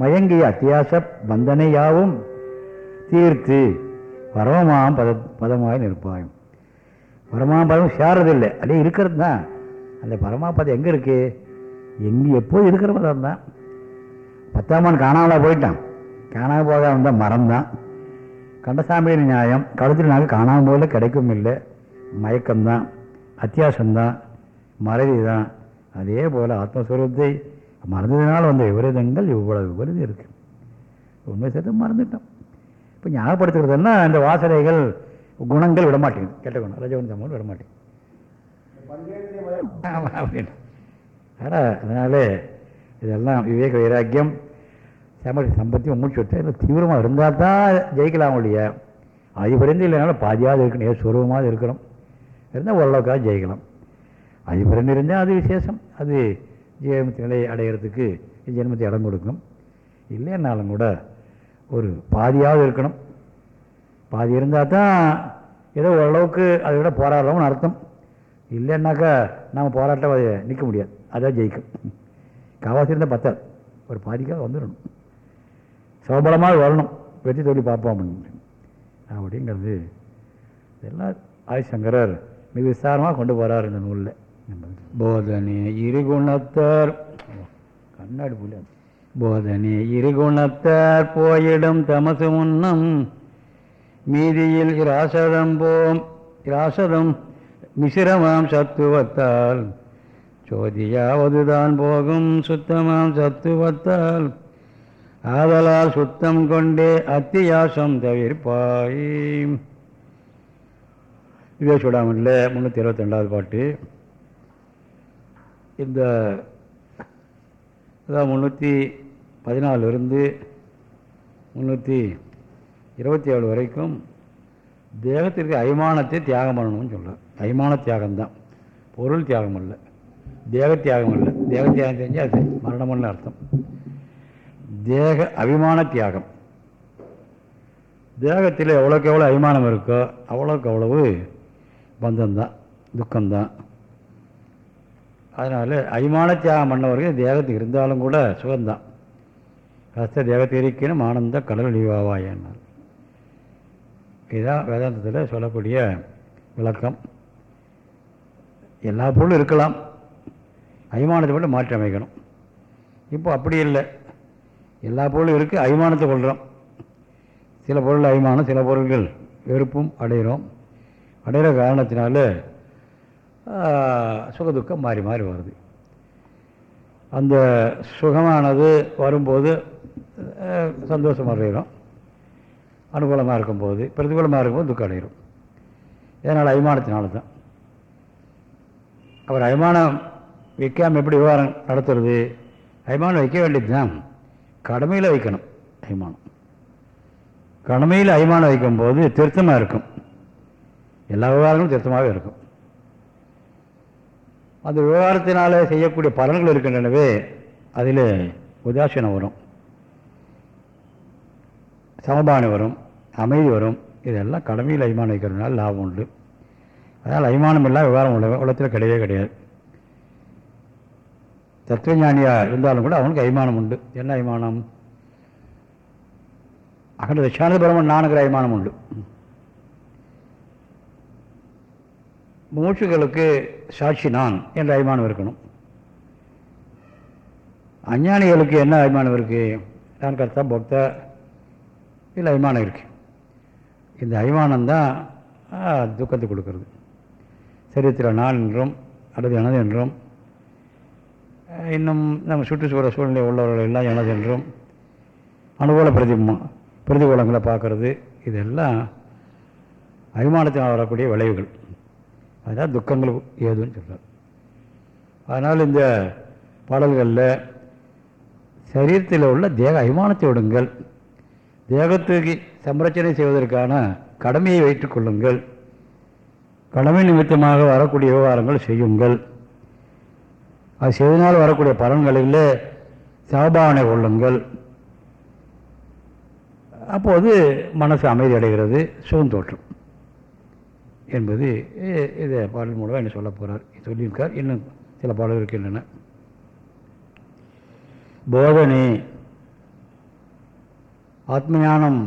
மயங்கி அத்தியாச பந்தனையாவும் தீர்த்து பரமமாம் பத பதமாய் நிற்பாயும். பரமாபதம் சேரதில்லை அப்படியே இருக்கிறது தான் அந்த பரமாபதம் எங்கே இருக்குது எங்கே எப்போது இருக்கிற பதம் தான் பத்தாமான் காணாமலா போயிட்டான். காணாமல் போகாம வந்தால் மரம் தான் கண்டசாமியின் நியாயம் கழுத்தில் நாங்கள் காணாமல் போல கிடைக்கும் இல்லை மயக்கம்தான் அத்தியாசம்தான் மறதி தான் அதே போல் ஆத்மஸ்வரூபத்தை மறந்ததினால் வந்த விபரீதங்கள் இவ்வளவு விபரீதம் இருக்குது உண்மை சேர்த்து மறந்துட்டோம். இப்போ ஞாபகப்படுத்துறதுன்னா இந்த வாசனைகள் குணங்கள் விட மாட்டேங்குது கெட்ட குணம் ரஜகுணம் தம்மன் விட மாட்டேங்குது அப்படின்னு. ஆனால் அதனால இதெல்லாம் விவேக வைராக்கியம் சம சம்பத்தி மூச்சு விட்டு இன்னும் தீவிரமாக இருந்தால் தான் ஜெயிக்கலாம் ஒழிய. அது பிறந்து இல்லைனாலும் பாதியாவது இருக்கணும் ஏதோ சுரூபமாக இருக்கணும். இருந்தால் ஓரளவுக்காக ஜெயிக்கலாம். அது பிறந்து இருந்தால் அது விசேஷம். அது ஜெயமத்து நிலை அடையிறதுக்கு ஜென்மத்தை இடம் கொடுக்கும் இல்லைன்னாலும் கூட ஒரு பாதியாவது இருக்கணும். பாதி இருந்தால் தான் ஏதோ ஓரளவுக்கு அதை விட போராடுறோம்னு அர்த்தம். இல்லைன்னாக்கா நம்ம போராட்டம் அதை நிற்க முடியாது. அதான் ஜெயிக்கும். காவாசி இருந்தால் பத்தாது. ஒரு பாதிக்காக வந்துடணும். சோபலமாக வரணும். வெற்றி தொழில் பார்ப்போம் அப்படின்னு. அப்படிங்கிறது இதெல்லாம் ஆதிசங்கரர் மிக விசாரமாக கொண்டு போகிறார் இந்த நூலில். போதனே இருகுணத்தார். கண்ணாடி புள்ள போதனே இருகுணத்தார் போயிடும் தமசு முன்னம். மீதியில் இராசதம் போம். இராசதம் மிசிரமாம் சத்துவத்தால். சோதியாவதுதான் போகும் சுத்தமாம் சத்துவத்தால். ஆதலால் சுத்தம் கொண்டே அத்தியாசம் தவிர்ப்பாய். இதே சுடாமல்ல முந்நூற்றி இருபத்தி ரெண்டாவது பாட்டு. இந்த அதான் முந்நூற்றி பதினாலிருந்து முந்நூற்றி இருபத்தி ஏழு வரைக்கும் தேகத்திற்கு அய்மானத்தை தியாகம் பண்ணணும்னு சொல்கிறார் அய்மான தியாகம்தான். பொருள் தியாகம் அல்ல. தேக தியாகம் அல்ல தேக தியாகம் செஞ்சு அது மரணம்னு அர்த்தம். தேக அபிமான தியாகம். தேகத்தில் எவ்வளோக்கு எவ்வளோ அபிமானம் இருக்கோ அவ்வளோக்கு அவ்வளவு பந்தம்தான் துக்கம்தான். அதனால் அபிமான தியாகம் பண்ணவர்கள் தேகத்துக்கு இருந்தாலும் கூட சுகம்தான். கஷ்ட தேகத்தை இருக்கணும் ஆனந்த கடல் அழிவாவாயன்னார் இதுதான் வேதாந்தத்தில் சொல்லக்கூடிய விளக்கம். எல்லா பொருளும் இருக்கலாம். அபிமானத்தை மட்டும் மாற்றி அமைக்கணும். இப்போ அப்படி இல்லை. எல்லா பொருளும் இருக்குது அபிமானத்தை கொள்கிறோம் சில பொருள் அபிமானம் சில பொருள்கள் வெறுப்பும் அடைகிறோம் அடைகிற காரணத்தினால சுகதுக்கம் மாறி மாறி வருது. அந்த சுகமானது வரும்போது சந்தோஷம் அடைகிறோம் அனுகூலமாக இருக்கும்போது பிரதிகூலமாக இருக்கும்போது துக்கம் அடைகிறோம் இதனால் அபிமானத்தினால தான். அவர் அபிமானம் வைக்காமல் எப்படி விவகாரம் நடத்துறது? அபிமானம் வைக்க வேண்டியது தான் கடமையில் வைக்கணும் அய்மானம் கடமையில் அபிமானம் வைக்கும்போது திருத்தமாக இருக்கும். எல்லா விவகாரங்களும் திருத்தமாகவே இருக்கும். அந்த விவகாரத்தினால் செய்யக்கூடிய பலன்கள் இருக்கின்றனவே அதில் உதாசீனம் வரும். சமபானம் வரும் அமைதி வரும். இதெல்லாம் கடமையில் அய்மானம் வைக்கிறதுனால லாபம் உண்டு. அதனால் அய்மானம் இல்லாத விவகாரம் உள்ள உலகத்தில் கிடையவே கிடையாது. தத்துவஞானியாக இருந்தாலும் கூட அவனுக்கு அபிமானம் உண்டு. என்ன அபிமானம்? அகண்ட தட்சானந்த பிரம்மன் நானுங்கிற அபிமானம் உண்டு. மூச்சுகளுக்கு சாட்சி நான் என்ற அபிமானம் இருக்கணும். அஞ்ஞானிகளுக்கு என்ன அபிமானம் இருக்குது நான் கர்த்தா பக்தா இல்லை அபிமானம் இருக்குது இந்த அபிமானம் தான் துக்கத்தை கொடுக்கறது. சரீரத்தில் நான் என்றும் அல்லது எனது என்றும் இன்னும் நம்ம சுற்றுச்சூழல் சூழ்நிலை உள்ளவர்கள் எல்லாம் எனது என்றும் அனுகூல பிரதிமா பிரதிகூலங்களை பார்க்குறது இதெல்லாம் அபிமானத்தினால் வரக்கூடிய விளைவுகள். அதனால் துக்கங்கள் ஏதுன்னு சொல்கிறார் அதனால் இந்த பாடல்களில் சரீரத்தில் உள்ள தேக அபிமானத்தை விடுங்கள். தேகத்துக்கு சம்ரட்சணை செய்வதற்கான கடமையை வைத்துக் கொள்ளுங்கள். கடமை நிமித்தமாக வரக்கூடிய விவகாரங்கள் செய்யுங்கள். அது செய்தனால் வரக்கூடிய பலன்களில் சபாவனை கொள்ளுங்கள். அப்போது மனசு அமைதி அடைகிறது சுகம் தோற்றம். என்பது இதை பாடல் மூலமாக என்ன சொல்ல போகிறார் சொல்லியிருக்கார். இன்னும் சில பாடல்கள் இருக்கின்றன. போதனை ஆத்மஞானம்